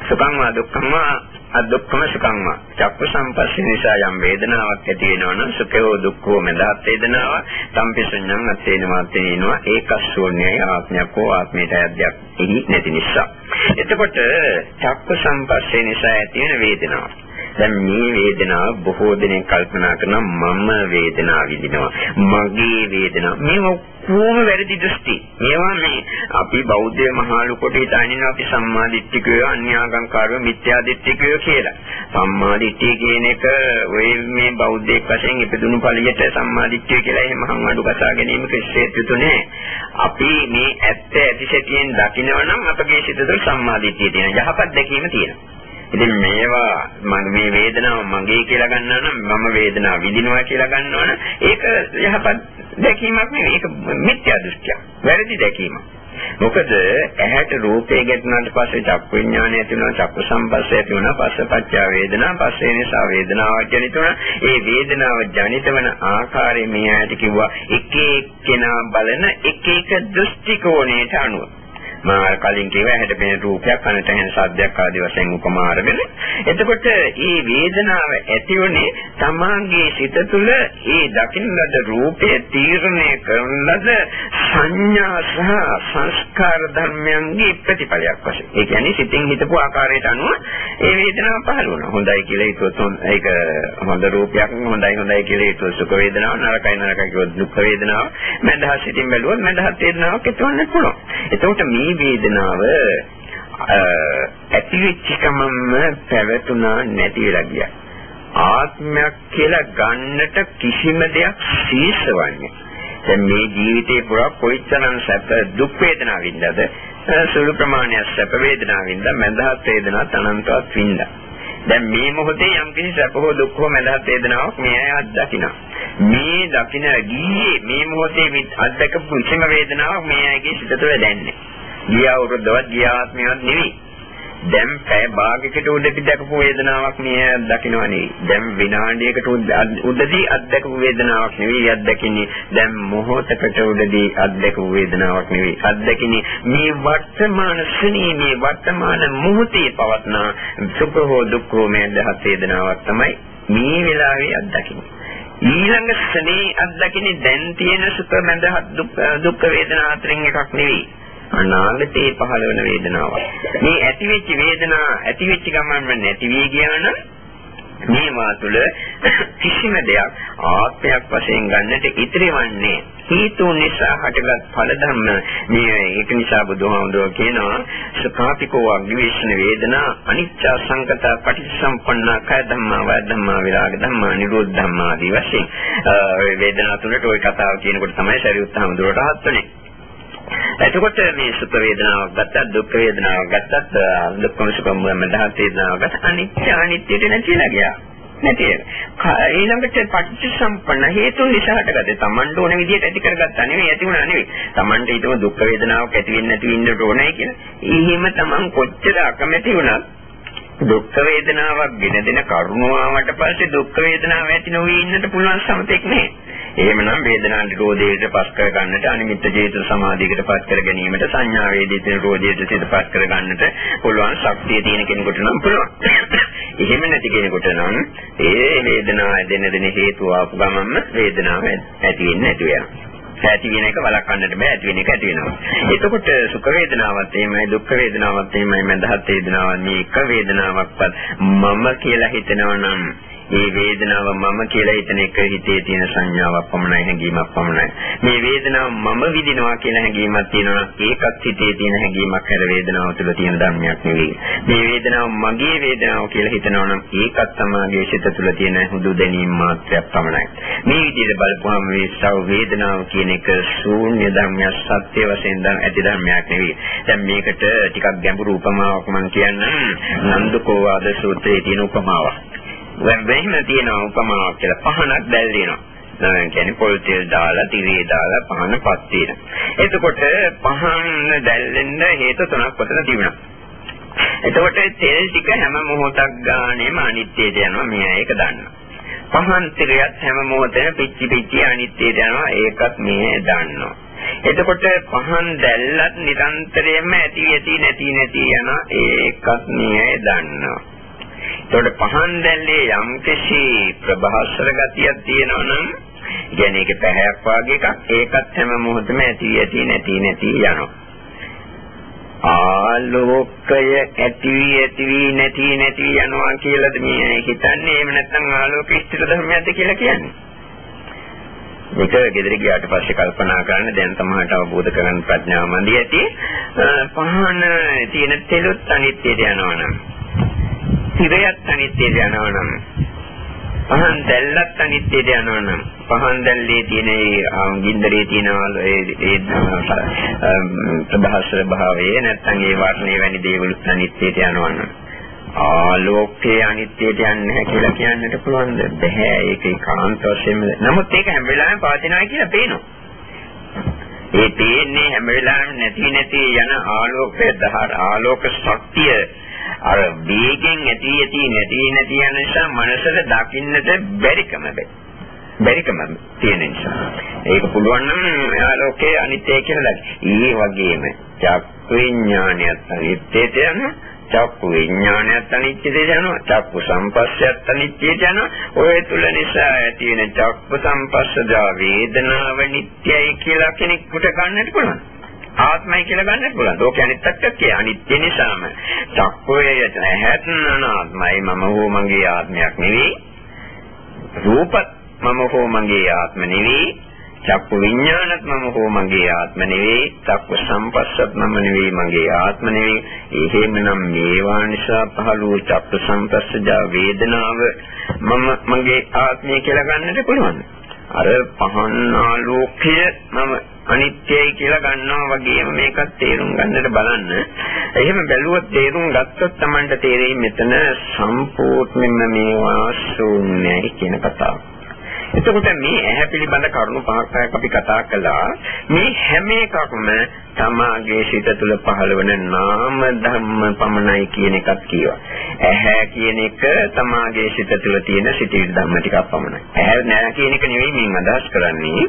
සුඛං වා දුක්ඛං වා අදුක්ඛම සුඛං වා. චක්කු සම්පස්සේ නිසා යම් වේදනාවක් ඇති වෙනවනම් සුඛෝ දුක්ඛෝ මඳහත් වේදනාව සම්පිසඤ්ඤං අත්ේනවා තේනවා ඒක ශූන්‍යයි ආත්මයකෝ ආත්මයට අධ්‍යක් එහි නැති නිසා. එතකොට චක්කු සම්පස්සේ නිසා ඇති වෙන වේදනාව. දැන් මේ වේදනාව බොහෝ දෙනෙක් කල්පනා කරනවා මම වේදනාව විඳිනවා මගේ වේදනාව. මේ කොහොම වැරදි දෘෂ්ටි. මේවා මේ අපි බෞද්ධ මහලු කොට හිතන්නේ අපි සම්මාදිට්ඨිකය අන්‍යාගම්කාරව මිත්‍යාදිට්ඨිකය කියලා. සම්මාදිට්ඨිය කියන එක ඔය මේ බෞද්ධයෙක් වශයෙන් ඉපදුණු ඵලියට සම්මාදිට්ඨිය කියලා එහෙම හංවඩු කතා ගැනීම කිසිසේත් යුතු නෑ. අපි මේ ඇත්ත ඇතිසැටියෙන් දකිනවනම් අපගේ සිත තුළ සම්මාදිට්ඨිය තියෙන යහපත් දැකීම තියෙනවා. ඉතින් මේවා මම මේ වේදනාව මගේ කියලා ගන්නවා නම් මම වේදනාව විඳිනවා කියලා ගන්නවා නම් ඒක යහපත් දැකීමක් නෙවෙයි ඒක මිත්‍යා දෘෂ්ටියක්. වැරදි දැකීමක්. මොකද ඇහැට රූපේ ගැටුණාට පස්සේ චක්කු විඥානය ඇති වෙනවා චක්කු සම්පස්සේ ඇති වෙනවා පස්සපච්චා වේදනා පස්සේ නිසා වේදනාවක් ජනිත වෙනවා ඒ වේදනාව ජනිත වන ආකාරය මේ ඇයට කිව්වා එක එක්කෙනා බලන එක එක දෘෂ්ටි කෝණයට අනුව මා කලින් කිව්වා ඇහැට පෙනෙන රූපයක් කනට ඇහෙන ශබ්දයක් ආදී වශයෙන් උපමා අරගෙන එතකොට මේ වේදනාව ඇතිවන්නේ තමාගේ සිත තුළ ඒ දකින්නද රූපය තීරණය කරන ලද සංඥා සහ සංස්කාර ධර්මයන්ගේ ප්‍රතිඵලයක් වශයෙන්. ඒ කියන්නේ සිතින් හිතපු ආකාරයට අනුව ඒ වේදනාව පහළ වෙනවා. හොඳයි කියලා හිතුවොත් ඒක හොඳ රූපයක් හොඳයි හොඳයි කියලා හිතුවොත් සුඛ වේදනාව නරකයි නරකයි කිව්වොත් දුක් වේදනාව. මඳහත් සිතින් බැලුවොත් මඳහත් වේදනාවක් ඇතිවන්න පුළුවන්. එතකොට මේ වේදනාව ඇතිවෙච්ච කමම පැවතුනා නැති වෙලා ගියා. ආත්මයක් කියලා ගන්නට කිසිම දෙයක් ශීර්ෂවන්නේ. දැන් මේ ජීවිතේ පුරා කොයිතරම් සැප දුක් වේදනා වින්දාද සුළු ප්‍රමාණයක් සැප වේදනා වින්දා මඳහත් වේදනා තනන්තවත් වින්දා. දැන් මේ මොහොතේ යම් කිසි සැප හෝ දුක් හෝ මඳහත් වේදනාවක් මේ අය අත්දකිනවා. මේ දකින ගියේ මේ මොහොතේ අත්දකපු කිසිම වේදනාවක් මේ අයගේ සිත තුළ දැනෙන්නේ. ගිය අවුරුද්දවත් ගිය ආත්මයක් නෙවෙයි. දැන් පැය භාගයකට උඩදී දැකපු වේදනාවක් මේ දකින්නව නෙවෙයි. දැන් විනාඩියකට උඩදී අත්දැකපු වේදනාවක් නෙවෙයි අත්දකින්නේ. දැන් මොහොතකට උඩදී අත්දැකපු වේදනාවක් නෙවෙයි. අත්දකින්නේ මේ වර්තමාන ශ්‍රේණියේ මේ වර්තමාන මොහොතේ පවත්න සුඛ හෝ දුක්ඛ හෝ මේ දහස් වේදනාවක් තමයි මේ වෙලාවේ අත්දකින්නේ. ඊළඟ ශ්‍රේණී අත්දකින්නේ දැන් තියෙන සුඛ මඳහත් දුක් වේදනා අතරින් එකක් නෙවෙයි. අනාගතේ පහළ වෙන වේදනාවක්. මේ ඇතිවෙච්ච වේදනා ඇතිවෙච්ච ගමන්ම නැති වී ගියා නම් මේවා තුළ කිසිම දෙයක් ආත්මයක් වශයෙන් ගන්නට ඉතිරිවන්නේ හේතු නිසා හටගත් ඵල ධර්ම. මේ ඒක නිසා බුදුහාමුදුරුවෝ කියනවා සුඛාතිකෝ අග්නිවේෂණ වේදනා අනිච්ච සංකත පටිච්චසම්පන්න කය ධම්මා වය ධම්මා විරාග ධම්මා නිරෝධ ධම්මා ආදී වශයෙන්. වේදනා තුනට ওই කතාව කියනකොට තමයි සරියුත් හාමුදුරුවෝට හත් වෙන්නේ එතකොට මේ සුඛ වේදනාවක් ගත්තත් දුක් වේදනාවක් ගත්තත් දුක්ඛම සුඛම මදහත් වේදනාවක් ගත්තත් අනිත්‍ය අනිත්‍යට නැතිලා ගියා. නැති ඊළඟට පටිච්චසම්පන්න හේතුන් නිසා හටගත්තේ Tamanට ඕන විදිහට ඇති කරගත්තා නෙවෙයි ඇති වුණා නෙවෙයි Tamanට ඊටම දුක් වේදනාවක් ඇති වෙන්නේ නැති වෙන්න ඕනයි කියලා. එහෙම Taman කොච්චර අකමැති වුණත් දුක් වේදනාවක් ගෙන දෙන කරුණාවට පස්සේ දුක් වේදනාව ඇති නොවී ඉන්නට පුළුවන් සමතෙක් නැහැ. එහෙමනම් වේදනා නිරෝධයට පස් කර ගන්නට අනිමිත්ත ජීවිත සමාධියකට පස් කර ගැනීමට සංඥා වේදිත නිරෝධයට සිත පස් කර ගන්නට පුළුවන් ශක්තිය තියෙන කෙනෙකුට නම් පුළුවන්. එහෙම නැති කෙනෙකුට නම් ඒ වේදනාව දෙන දෙන හේතුව ආපු ගමන්ම වේදනාව ඇති වෙන්නේ නැතු වෙනවා. ඇති වෙන එක වළක්වන්නට බෑ ඇති වෙන එක ඇති වෙනවා. එතකොට සුඛ වේදනාවත් එහෙමයි දුක්ඛ වේදනාවත් එහෙමයි මඳහත් වේදනාවත් මේ එක වේදනාවක්වත් මම කියලා හිතනවා නම් මේ වේදනාව මම කියලා හිතන එක හිතේ තියෙන සංඥාවක් පමණයි හැඟීමක් පමණයි. මේ වේදනාව මම විඳිනවා කියලා හැඟීමක් තියෙනවා ඒකත් හිතේ තියෙන හැඟීමක් හැර වේදනාව තුළ තියෙන ධර්මයක් නෙවෙයි. මේ වේදනාව මගේ වේදනාව කියලා හිතනවා නම් ඒකත් තමාගේ සිත තුළ තියෙන හුදු දැනීම මාත්‍රයක් පමණයි. මේ විදිහට බලපුවම මේ සව වේදනාව කියන එක ශූන්‍ය ධර්මයක් සත්‍ය වශයෙන් දැන් ඇති ධර්මයක් නෙවෙයි. දැන් මේකට ටිකක් ගැඹුරු උපමාවක් මම කියන්නම්. නන්දකෝ වාද සූත්‍රයේ තියෙන උපමාවක්. වෙන්න තියෙන උපමාවක් කියලා පහනක් දැල්වෙනවා. දැන් කියන්නේ පොල් තෙල් දාලා තිරේ දාලා පහන පත් වෙනවා. එතකොට පහන දැල්වෙන්න හේතු තුනක් වතන තිබුණා. එතකොට තෙල් ටික හැම මොහොතක් ගානේම අනිත්‍යයට යනවා මෙයා ඒක දන්නවා. පහන් තිරයත් හැම මොහොතෙම පිච්චි පිච්චි අනිත්‍යයට යනවා ඒකත් මේ දන්නවා. එතකොට පහන් දැල්ලත් නිරන්තරයෙන්ම ඇති ඇති නැති නැති යන ඒකත් මේ දන්නවා. එතකොට පහන් දැල්ලේ යම් කිසි ප්‍රභාස්වර ගතියක් තියෙනවා නම් කියන්නේ ඒක පැහැයක් වගේ එකක් ඒකත් හැම මොහොතෙම ඇති ඇති නැති නැති යනවා. ආලෝකය ඇති වී ඇති වී නැති නැති යනවා කියලාද මේ හිතන්නේ? එහෙම නැත්නම් ආලෝක ස්ථිර ධර්මයක්ද කියලා කියන්නේ? මේක ගෙදර ගියාට පස්සේ කල්පනා කරන්න දැන් තමයිට අවබෝධ කරගන්න ප්‍රඥාව මන්දි ඇති. පහන තියෙන තෙලුත් අනිත්‍යයට යනවනම් සිරයත් අනිත්‍යයට යනවනම් පහන් දැල්ලත් අනිත්‍යයට යනවනම් පහන් දැල්ලේ තියෙන ඒ ගින්දරේ තියෙන ඒ ප්‍රභාස්වර භාවයේ නැත්නම් ඒ වර්ණයේ වැනි දේවල් අනිත්‍යයට යනවනම් ආලෝකයේ අනිත්‍යයට යන්නේ නැහැ කියලා කියන්නට පුළුවන්ද? බෑ ඒක ඒකාන්ත වශයෙන්ම. නමුත් ඒක හැම වෙලාවෙම පවතිනවා කියලා පේනවා. ඒ තේන්නේ හැම වෙලාවෙම නැති නැති යන ආලෝකයේ දහර ආලෝක ශක්තිය අර වේගෙන් ඇති ඇති නැති නැති යන නිසා මනසට දකින්නට බැරිකම බැරිකම තියෙන නිසා ඒක පුළුවන් නම් ආලෝකයේ අනිත්‍ය කියලා දකින්න. ඊ වගේම චක්ක විඥානයත් අනිත්‍යයට යනවා. චක්කු විඥානයත් අනිත්‍යද යනවා චක්කු සංපස්සයත් අනිත්‍යද යනවා ඔය තුල නිසා ඇති වෙන චක්කු සංපස්සදා වේදනාව නිට්ටයයි කියලා කෙනෙකුට ගන්නට පුළුවන් ආත්මයි කියලා ගන්නත් පුළුවන්. ඒක අනිත් පැත්තක් කිය. අනිත්‍ය නිසාම චක්කෝය නැහැත් අනාත්මයි මම හෝ මගේ ආත්මයක් නෙවෙයි. රූපත් මම හෝ මගේ ආත්ම නෙවෙයි. චක්කු විඥානත් මම හෝ මගේ ආත්ම නෙවෙයි. චක්කු සංපස්සත් මම නෙවෙයි මගේ ආත්ම නෙවෙයි. එහෙමනම් මේවා නිසා පහළ වූ චක්කු සංපස්සජා වේදනාව මම මගේ ආත්මය කියලා ගන්නට පුළුවන්. අර පහන් ආලෝකය මම අනිත්‍යයි කියලා ගන්නවා වගේම මේකත් තේරුම් ගන්නට බලන්න. එහෙම බැලුවොත් තේරුම් ගත්තොත් Tamanට තේරෙයි මෙතන සම්පූර්ණයෙන්ම මේවා ශූන්‍යයි කියන කතාව. එතකොට මේ ඇහැ පිළිබඳ කරුණු පහක් අපි කතා කළා. මේ හැම එකක්ම තමාගේ සිත තුළ පහළ වන නාම ධර්ම පමණයි කියන එකක් කියවා. ඇහැ කියන එක තමාගේ සිත තුළ තියෙන සිටිවිලි ධර්ම ටිකක් පමණයි. ඇහැ නැහැ කියන එක නෙවෙයි මම අදහස් කරන්නේ.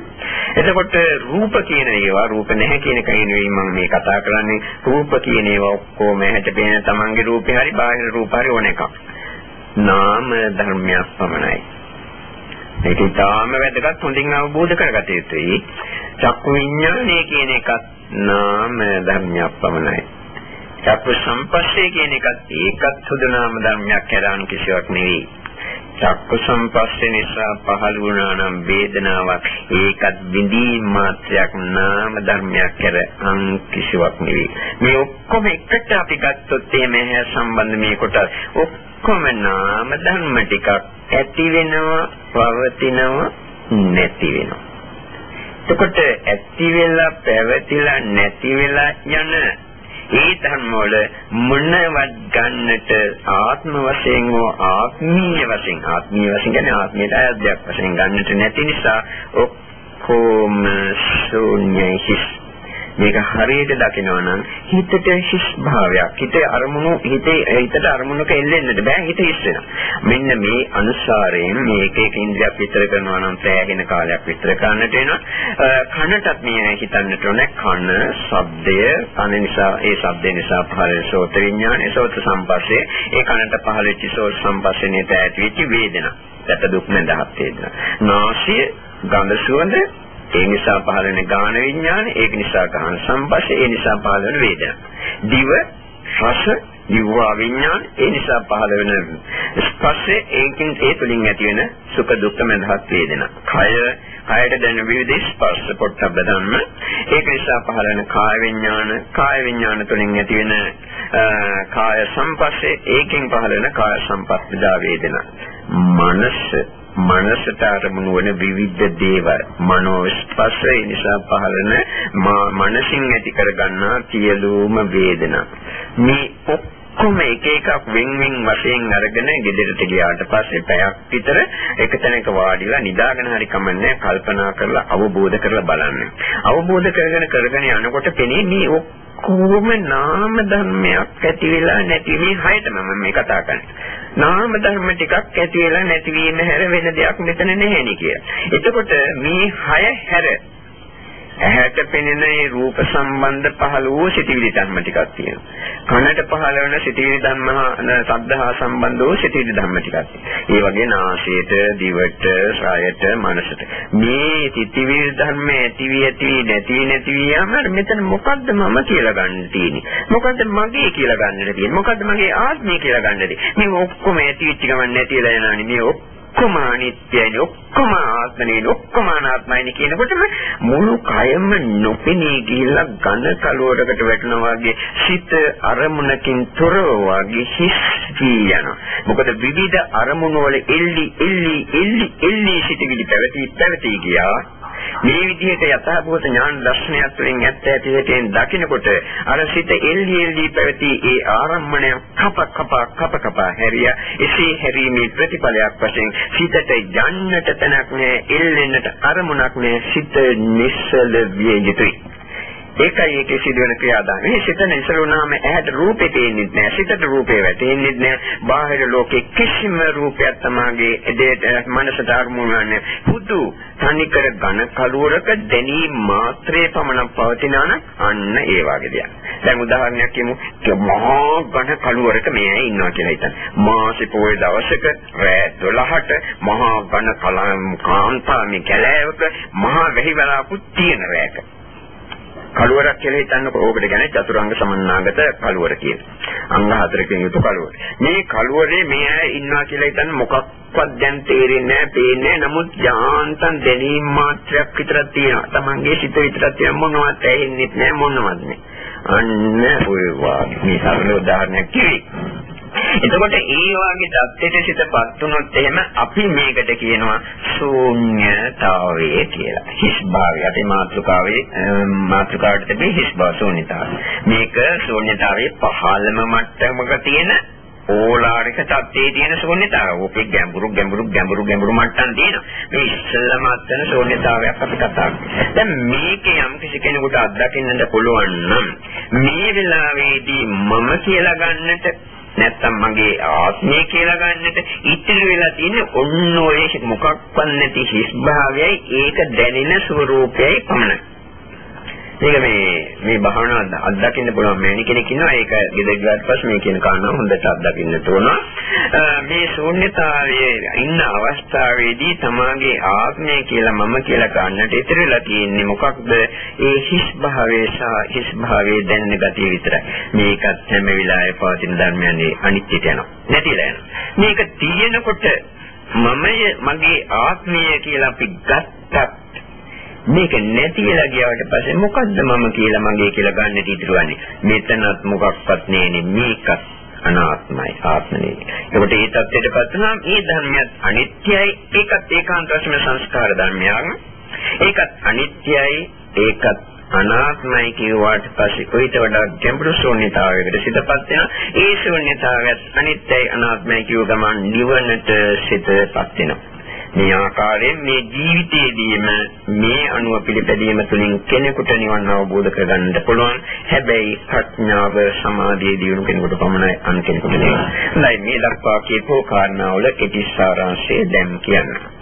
එතකොට රූප කියන ඒවා රූප නැහැ කියන එකයි නෙවෙයි මම මේ කතා කරන්නේ. රූප කියන ඒවා ඔක්කොම ඇහැට පේන තමන්ගේ රූපේ හරි බාහිර රූප හරි ඕන එකක්. නාම ධර්මයක් පමණයි. ඒක ඊටාම වැදගත් හොඳින් අවබෝධ කරගත යුතුයි. චක්කු විඤ්ඤාණය කියන එකත් නාම ධර්මයක් පමණයි. චක්කු සම්පස්සේ කියන එකත් ඒකත් සුදු නාම ධර්මයක් හැරාන් කිසිවක් නෙවෙයි. චක්කු සම්පස්සේ නිසා පහළ වුණා නම් වේදනාවක් ඒකත් විඳීම් මාත්‍රයක් නාම ධර්මයක් කර අන් කිසිවක් නෙවෙයි. මේ ඔක්කොම එකට අපි ගත්තොත් එහෙම සම්බන්ධ මේ කොට ඔක්කොම නාම ධර්ම ටිකක් ඇති වෙනවා පවතිනවා නැති වෙනවා. එතකොට ඇති වෙලා පැවතිලා නැති වෙලා යන ඒ ධර්ම වල මොනවත් ගන්නට ආත්ම වශයෙන් හෝ ආත්මීය වශයෙන් ආත්මීය වශයෙන් කියන්නේ ආත්මයට අයද්දයක් වශයෙන් ගන්නට නැති නිසා ඔක්කොම ශූන්‍යයි මේක හරියට දකිනවා නම් හිතට හිස් භාවයක් හිතේ අරමුණු හිතේ හිතට අරමුණක එල්ලෙන්නට බෑ හිත හිස් වෙනවා. මෙන්න මේ අනුසාරයෙන් මේ එක එක ඉන්ද්‍රියක් විතර කරනවා නම් පැයගෙන කාලයක් විතර කරන්නට වෙනවා. කනටත් මේ හිතන්නට ඕනේ. කන ශබ්දය කන නිසා ඒ ශබ්දේ නිසා පහළ සෝත විඥාන සෝත සම්පස්සේ. ඒ කනට පහළ වෙච්ච සෝත සම්පස්සේ නේද ඇති වෙච්ච වේදනා. දැක දුක් නැදහත් වේදනා. නාසය ගඳ සුවඳ ඒ නිසා පහළ වෙන ගාන විඥාන, ඒක නිසා ගාන සම්පස්සේ, ඒ නිසා පහළ වෙන වේදනා. දිව, රස, දිවවා විඥාන, ඒ නිසා පහළ වෙන ස්පර්ශේ, ඒකින් ඒ තුලින් ඇති වෙන සුඛ දුක්ඛ මනහත් වේදනා. කය, කයට දැනෙන විවිධ ස්පර්ශ පොට්ටබ්බ ධම්ම, ඒක නිසා පහළ වෙන කාය විඥාන, කාය විඥාන තුලින් ඇති වෙන කාය සම්පස්සේ, ඒකෙන් පහළ වෙන කාය සම්පස්සා වේදනා. මනස මනසට අරමුණු වන විවිධ දේවල්. මනෝ ස්පර්ශය නිසා පහළන මනසින් ඇති කරගන්නා සියලුම වේදනා. මේ ඔක්කොම එක එකක් වෙන් වෙන් වශයෙන් අරගෙන ගෙදරට ගියාට පස්සේ පැයක් විතර එක තැනක වාඩිලා නිදාගෙන හරි කමන්නේ කල්පනා කරලා අවබෝධ කරලා බලන්න. අවබෝධ කරගෙන කරගෙන යනකොට පෙනේ මේ ඔක්කොම නාම ධර්මයක් ඇති වෙලා නැති මේ හයතම මම මේ කතා කරන්නේ. නාම ධර්ම ටිකක් ඇති වෙලා නැති වීම හැර වෙන දෙයක් මෙතන නැහැ නේ කියලා. එතකොට මේ හය හැර ඇහැට පෙනෙන ඒ රූප සම්බන්ධ පහළ වූ සිතිවිලි ධර්ම ටිකක් තියෙනවා. කනට පහළ වෙන සිතිවිලි ධර්ම සද්ධා සම්බන්ධ වූ සිතිවිලි ධර්ම ටිකක් තියෙනවා. ඒ වගේ නාසයට, දිවට, ශ්‍රායට, මනසට. මේ සිතිවිලි ධර්ම ඇති වී ඇති වී නැති වී නැති වී යම මෙතන මොකද්ද මම කියලා ගන්න තියෙන්නේ? මොකද්ද මගේ කියලා ගන්නට තියෙන්නේ? මොකද්ද මගේ ආත්මය කියලා ගන්නද තියෙන්නේ? මේ ඔක්කොම ඇති වෙච්ච ගමන් නැතිලා යනවානේ. මේ ඔක්කොම අනිත්‍යයි ඔක්කොම ආත්මනේ ඔක්කොම අනාත්මයි කියනකොටම මුළු කයම නොපෙනී ගිහිල්ලා ඝන කලවරකට වැටෙනවා වගේ සිත අරමුණකින් තොරව වගේ හිස් වී යනවා. මොකද විවිධ අරමුණු වල එල්ලි එල්ලි එල්ලි එල්ලි සිටිවිලි පැවති පැවති ගියා මේ විදිහට යථාභූත ඥාන දර්ශනයත් තුළින් ඇත්ත ඇති හැටියෙන් දකිනකොට අර සිත එල්ලි එල්ලි පැවති ඒ ආරම්මණය කප කප කප කප හැරිය. එසේ හැරීමේ ප්‍රතිඵලයක් වශයෙන් සිතට යන්නට තැනක් නැහැ එල්ලෙන්නට අරමුණක් නැහැ සිත නිස්සල විය යුතුයි. ඒකයි ඒකේ සිදුවෙන ක්‍රියාදාමය. මේ සිත නිසලුනාම ඇහැට රූපේ පේන්නේ නැහැ. සිතට රූපේ වැටෙන්නේ නැහැ. බාහිර ලෝකේ කිසිම රූපයක් තමාගේ දෙයට මනසට අරමුණු නැහැ. හුදු තනිකර ඝන කලුවරක දැනීම මාත්‍රේ පමණක් පවතිනාන අන්න ඒ වගේ දෙයක්. දැන් උදාහරණයක් කියමු. මහා ඝන කලුවරක මෙයා ඉන්නවා කියලා හිතන්න. මාසේ පොයේ දවසක රෑ 12ට මහා ඝන කලම් කාන්තා මේ කැලෑවක මහා වැහි වලාකුත් තියෙන රෑක. කළුවරක් කියලා හිතන්නකො ඕකට කියන්නේ චතුරංග සමන්නාගත කළුවර කියන. අංග හතරකින් යුතු කළුවර. මේ කළුවරේ මේ අය ඉන්නවා කියලා හිතන්න මොකක්වත් දැන් තේරෙන්නේ නැහැ, පේන්නේ නැහැ. නමුත් යාන්තම් දැනීම මාත්‍රයක් විතරක් තියෙනවා. Tamange සිත විතරක් තියෙන මොනවත් ඇහෙන්නේ නැහැ මොනවත් නැහැ. අන්න ඔය වාගේ මේ සරල උදාහරණයක් කිව්වේ. එතකොට ඒ වගේ தත්ත්වයට සිතපත් වුණොත් එහෙම අපි මේකට කියනවා ශූන්‍යතාවය කියලා. හිස් භාවය. අපි මාතෘකාවේ මාතෘකාවට තිබේ හිස් භාව ශූන්‍යතාවය. මේක ශූන්‍යතාවයේ පහළම මට්ටමක තියෙන ඕලාරික තත්ත්වයේ තියෙන ශූන්‍යතාවය. ඕකේ ගැඹුරු ගැඹුරු ගැඹුරු ගැඹුරු මට්ටම් තියෙනවා. මේ ඉස්සෙල්ලම අත්දැන ශූන්‍යතාවයක් අපි කතා කරනවා. දැන් මේක යම් කිසි කෙනෙකුට අත්දකින්නට පුළුවන් නම් මේ වෙලාවේදී මම කියලා ගන්නට නැත්තම් මගේ ආත්මය කියලා ගන්නට ඉතිරි වෙලා තියෙන ඔන්න ඔය මොකක්වත් නැති හිස් භාවයයි ඒක දැනෙන ස්වરૂපයයි පමණයි. මේක මේ මේ භාවනාව අත්දකින්න පුළුවන් මෑණි කෙනෙක් ඉන්නවා. ඒක ගෙදර ගියාට පස්සේ මේ කියන කාරණා හොඳට අත්දකින්න ඕන. මේ ශූන්‍යතාවයේ ඉන්න අවස්ථාවේදී තමාගේ ආත්මය කියලා මම කියලා ගන්නට ඉතිරිලා තියෙන්නේ මොකක්ද? ඒ හිස් භාවයේ සහ හිස් භාවයේ දැනෙන ගතිය විතරයි. මේකත් හැම වෙලාවෙම පවතින ධර්මයන්ගේ අනිත්‍යයට යනවා. නැතිලා යනවා. මේක තියෙනකොට මමය මගේ ආත්මය කියලා අපි ගත්තත් මේක නැතිලා ගියාට පස්සේ මොකද්ද මම කියලා මගේ කියලා ගන්නට ඉදිරියන්නේ මෙතනත් මොකක්වත් නෑනේ මේකත් අනාත්මයි ආත්මනේ. ඒකට ඒ தත්ත්වයටපත් වුණාම ඒ ධර්මයක් අනිත්‍යයි ඒකත් ඒකාන්ත වශයෙන් සංස්කාර ධර්මයක්. ඒකත් අනිත්‍යයි ඒකත් අනාත්මයි කියුවාට පස්සේ කොයිට වඩා ගැඹුරු ශූන්‍යතාවයකට සිතපත් වෙනවා. ඒ ශූන්‍යතාවයත් අනිත්‍යයි අනාත්මයි කියව ගමන් නිවනට සිතපත් වෙනවා. මේ ආකාරයෙන් මේ ජීවිතයේදීම මේ අනුව පිළිපැදීම තුළින් කෙනෙකුට නිවන් අවබෝධ කරගන්නට පුළුවන්. හැබැයි ප්‍රඥාව සමාධිය දියුණු කෙනෙකුට පමණයි අන් කෙනෙකුට නෙවෙයි. හොඳයි මේ දක්වා කියපෝ කාරණාවල කෙටි සාරාංශය දැන් කියන්න.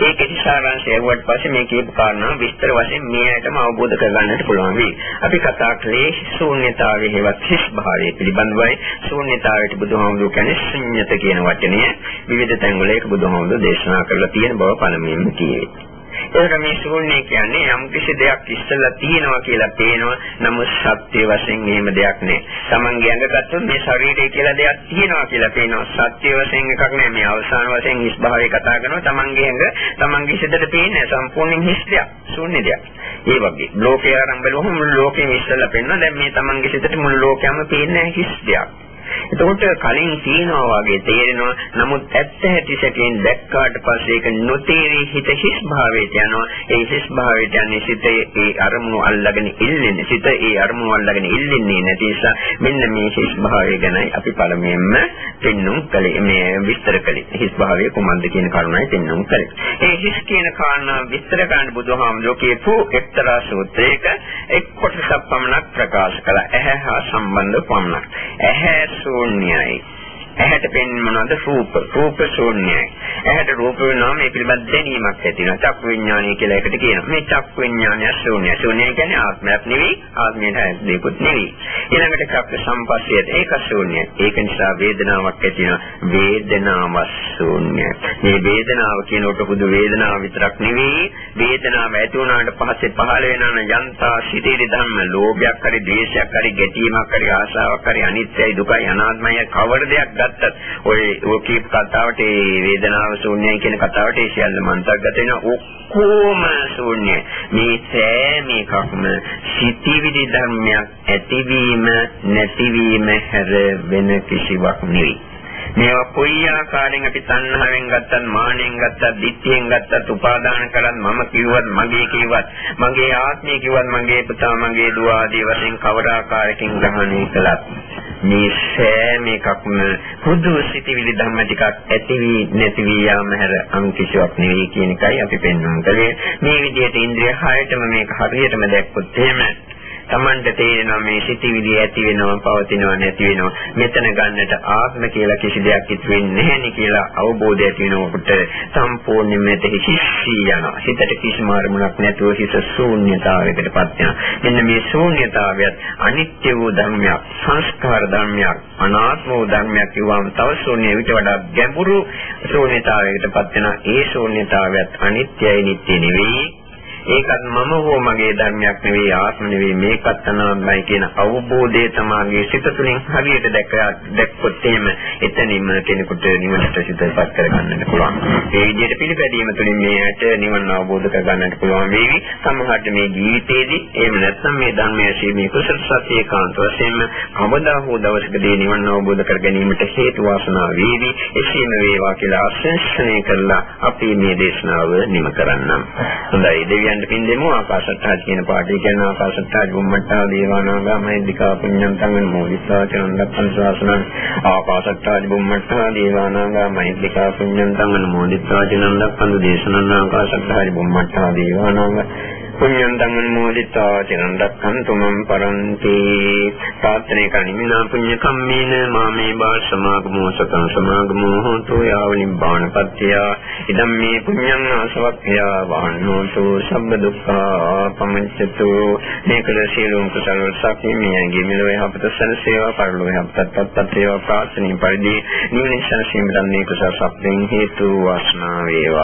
ඒ කෙටි සාරාංශය වුණාට පස්සේ මේ කියපු කාරණා විස්තර වශයෙන් මේ ඇයිටම අවබෝධ කරගන්නට පුළුවන් වෙයි. අපි කතා කළේ ශූන්‍යතාවයේ හේවත් හිස් භාවය පිළිබඳවයි. ශූන්‍යතාවයට බුදුහාමුදුරු කියන්නේ ශුන්්‍යත කියන වචනය විවිධ තැන්වල ඒක බුදුහාමුදුරු දේශනා කරලා තියෙන බව පළමුවෙන්ම කියවේ. ඒක මේ ශූන්‍ය කියන්නේ යම් කිසි දෙයක් ඉස්සෙල්ලා තියෙනවා කියලා පේනවා. නමුත් සත්‍ය වශයෙන් එහෙම දෙයක් නෑ. Taman ගැඟ ගත්තොත් මේ ශරීරය කියලා දෙයක් තියෙනවා කියලා පේනවා. සත්‍ය වශයෙන් එකක් නෑ. මේ අවසාන වශයෙන් හිස් භාවය කතා කරනවා. Tamanගේ ඇඟ Tamanගේ සිතට පේන්නේ සම්පූර්ණයෙන් හිස් දෙයක්. ශූන්‍ය දෙයක්. ඒ වගේ ලෝකේ ආරම්භ වෙලොම මුළු ලෝකෙම ඉස්සෙල්ලා පෙන්වනවා. දැන් මේ Tamanගේ සිතට මුළු ලෝකයම පේන්නේ හිස් දෙයක්. එතකොට කලින් තියනවා වගේ තේරෙනවා. නමුත් ඇත්ත ඇති සැකයෙන් දැක්කාට පස්සේ ඒක නොතේරී හිත හිස් භාවයට යනවා. ඒ හිස් භාවයට යන්නේ සිතේ ඒ අරමුණු අල්ලගෙන ඉල්ලෙන්නේ. සිත ඒ අරමුණු අල්ලගෙන ඉල්ලෙන්නේ නැති නිසා මෙන්න මේ හිස් භාවය ගැනයි අපි පළමුවෙන්ම පෙන්눔 කළේ. මේ විස්තර කළේ. හිස් භාවය කොහොමද කියන කරුණයි පෙන්눔 කළේ. ඒ හිස් කියන කාරණා විස්තර කරන්න බුදුහාමුදුරුවෝ කියපු එක්තරා සූත්‍රයක එක් කොටසක් පමණක් ප්‍රකාශ කළා. ඇහැ හා සම්බන්ධ පමණක්. ඇහැ ශූන්‍යයි. ඇහැට පෙනෙන මොනවද? රූප. රූප ශූන්‍යයි. ඇහැට රූප වෙනවා මේ පිළිබඳ දැනීමක් ඇති වෙනවා. චක්කු විඥානය කියලා එකට කියනවා. මේ චක්කු විඥානය ශූන්‍යයි. ශූන්‍යයි කියන්නේ ආත්මයක් නෙවෙයි ආත්මයට දෙකුත් නෙවෙයි. ඊළඟට චක්ක සම්පස්සියද ඒක ශූන්‍යයි. ඒක නිසා වේදනාවක් ඇති වෙනවා. වේදනාව ශූන්‍යයි. මේ වේදනාව කියනකොට පුදු වේදනාව විතරක් නෙවෙයි. වේදනාව ඇති වුණාට පස්සේ පහළ වෙනා යන්තා සිටිලි ධම්ම ලෝභයක් හරි ද්වේෂයක් හරි ගැටීමක් හරි ආශාවක් හරි අනිත්‍යයි දුකයි අනාත්මයි කවර දෙයක් ගත්තත් ඔය ඔය කීප කතාවට ඒ වේදනාව ශූන්‍යයි කියන කතාවට ඒ සියල්ල මන්තක්ගත වෙන ඔක්කොම ශූන්‍යයි. මේ සෑම එකක්ම සිටිවිලි ධර්මයක් ඇතිවීම නැතිවීම හැර වෙන කිසිවක් නෙවෙයි. මේවා කොයි ආකාරයෙන් අපි තණ්හාවෙන් ගත්තත් මානෙන් ගත්තත් ditthියෙන් ගත්තත් උපාදාන කරත් මම කිව්වත් මගේ කිව්වත් මගේ ආත්මය කිව්වත් මගේ පුතා මගේ දුව ආදී වශයෙන් කවර ආකාරයකින් ග්‍රහණය කළත් මේ සෑම එකක්ම හුදු සිටිවිලි ධර්ම ටිකක් ඇති වී නැති වී යාම හැර අන් කිසිවක් නෙවෙයි කියන එකයි අපි පෙන්වන්න කලේ මේ විදිහට ඉන්ද්‍රිය හයතම මේක හරියටම දැක්කොත් එහෙම Tamanට තේරෙනවා මේ සිතිවිලි ඇති වෙනවා පවතිනවා නැති වෙනවා. මෙතන ගන්නට ආත්ම කියලා කිසි දෙයක් ඉතුරු වෙන්නේ නැහැ කියලා අවබෝධය ඇති වෙනකොට සම්පූර්ණයෙන්ම මෙතෙහි හිස්සී යනවා. හිතට කිසිම අරමුණක් නැතුව හිත ශූන්‍යතාවයකටපත් වෙනවා. මෙන්න මේ ශූන්‍යතාවයත් අනිත්‍ය වූ ධර්මයක් සංස්කාර ධර්මයක් අනාත්ම වූ ධර්මයක් කියවම තව ශූන්‍ය විට වඩා ගැඹුරු ශූන්‍යතාවයකටපත් වෙනවා. ඒ ශූන්‍යතාවයත් අනිත්‍යයි නිට්ටය නෙවෙයි. ඒකත් මම හෝ මගේ ධර්මයක් නෙවෙයි ආත්ම නෙවෙයි මේකත් අනාත්මයි කියන අවබෝධය තමයි සිත තුළින් හරියට දැක දැක්කොත් එහෙම එතනින්ම කෙනෙකුට නිවනට සිතපත් කරගන්නට පුළුවන්. ඒ විදිහට පිළිපැදීම තුළින් මේකට නිවන අවබෝධ කරගන්නට පුළුවන් වේවි. සමහරට මේ ජීවිතේදී එහෙම නැත්නම් මේ ධර්මයේ සීමේ කුසල සත්‍ය ඒකාන්ත වශයෙන්ම කවදා හෝ දවසකදී නිවන අවබෝධ කර ගැනීමට හේතු වාසනා වේවි. එසේම වේවා කියලා ආශිර්වාදනය කරලා අපි මේ දේශනාව නිම කරන්නම්. හොඳයි දෙවියන් දෙවියන්ට පින් දෙමු ආකාශත්තා කියන පාඩේ කියන ආකාශත්තා බුම්මත්තා දේවානාගා මහින්දිකා පුඤ්ඤන්තං මොදිස්සා චරණක්ඛන් ශාසනං ආකාශත්තා බුම්මත්තා දේවානාගා මහින්දිකා පුඤ්ඤන්තං මොදිස්සා චරණක්ඛන් දේශනං. ආකාශත්තා බුම්මත්තා දේවානාගා. පුඤ්ඤං ධම්මං මොදිතා චිරන් රක්ඛන්තු මම් පරන්ති. ප්‍රාර්ථනා කනිමිනා පුඤ්ඤ කම්මේන මාමේ බා සමාගමෝ සතං සමාගමෝ හෝතු යාව නිබ්බානපත්ත්‍ය ඉදම් මේ පුඤ්ඤං ආසවක්ඛ්‍යා වහන්නෝතු සම්බ දුක්ඛා පමච්චතු. මේකල සීලෝම් කුසල සක්මියගේ මෙලොව යහපත සනසේවා පරලොව යහපතත් පත්පත් වේවා ප්‍රාර්ථනීය පරිදි නිවන සංසීමෙන් මේ කුසල සප්පෙන් හේතු වාසනා වේවා.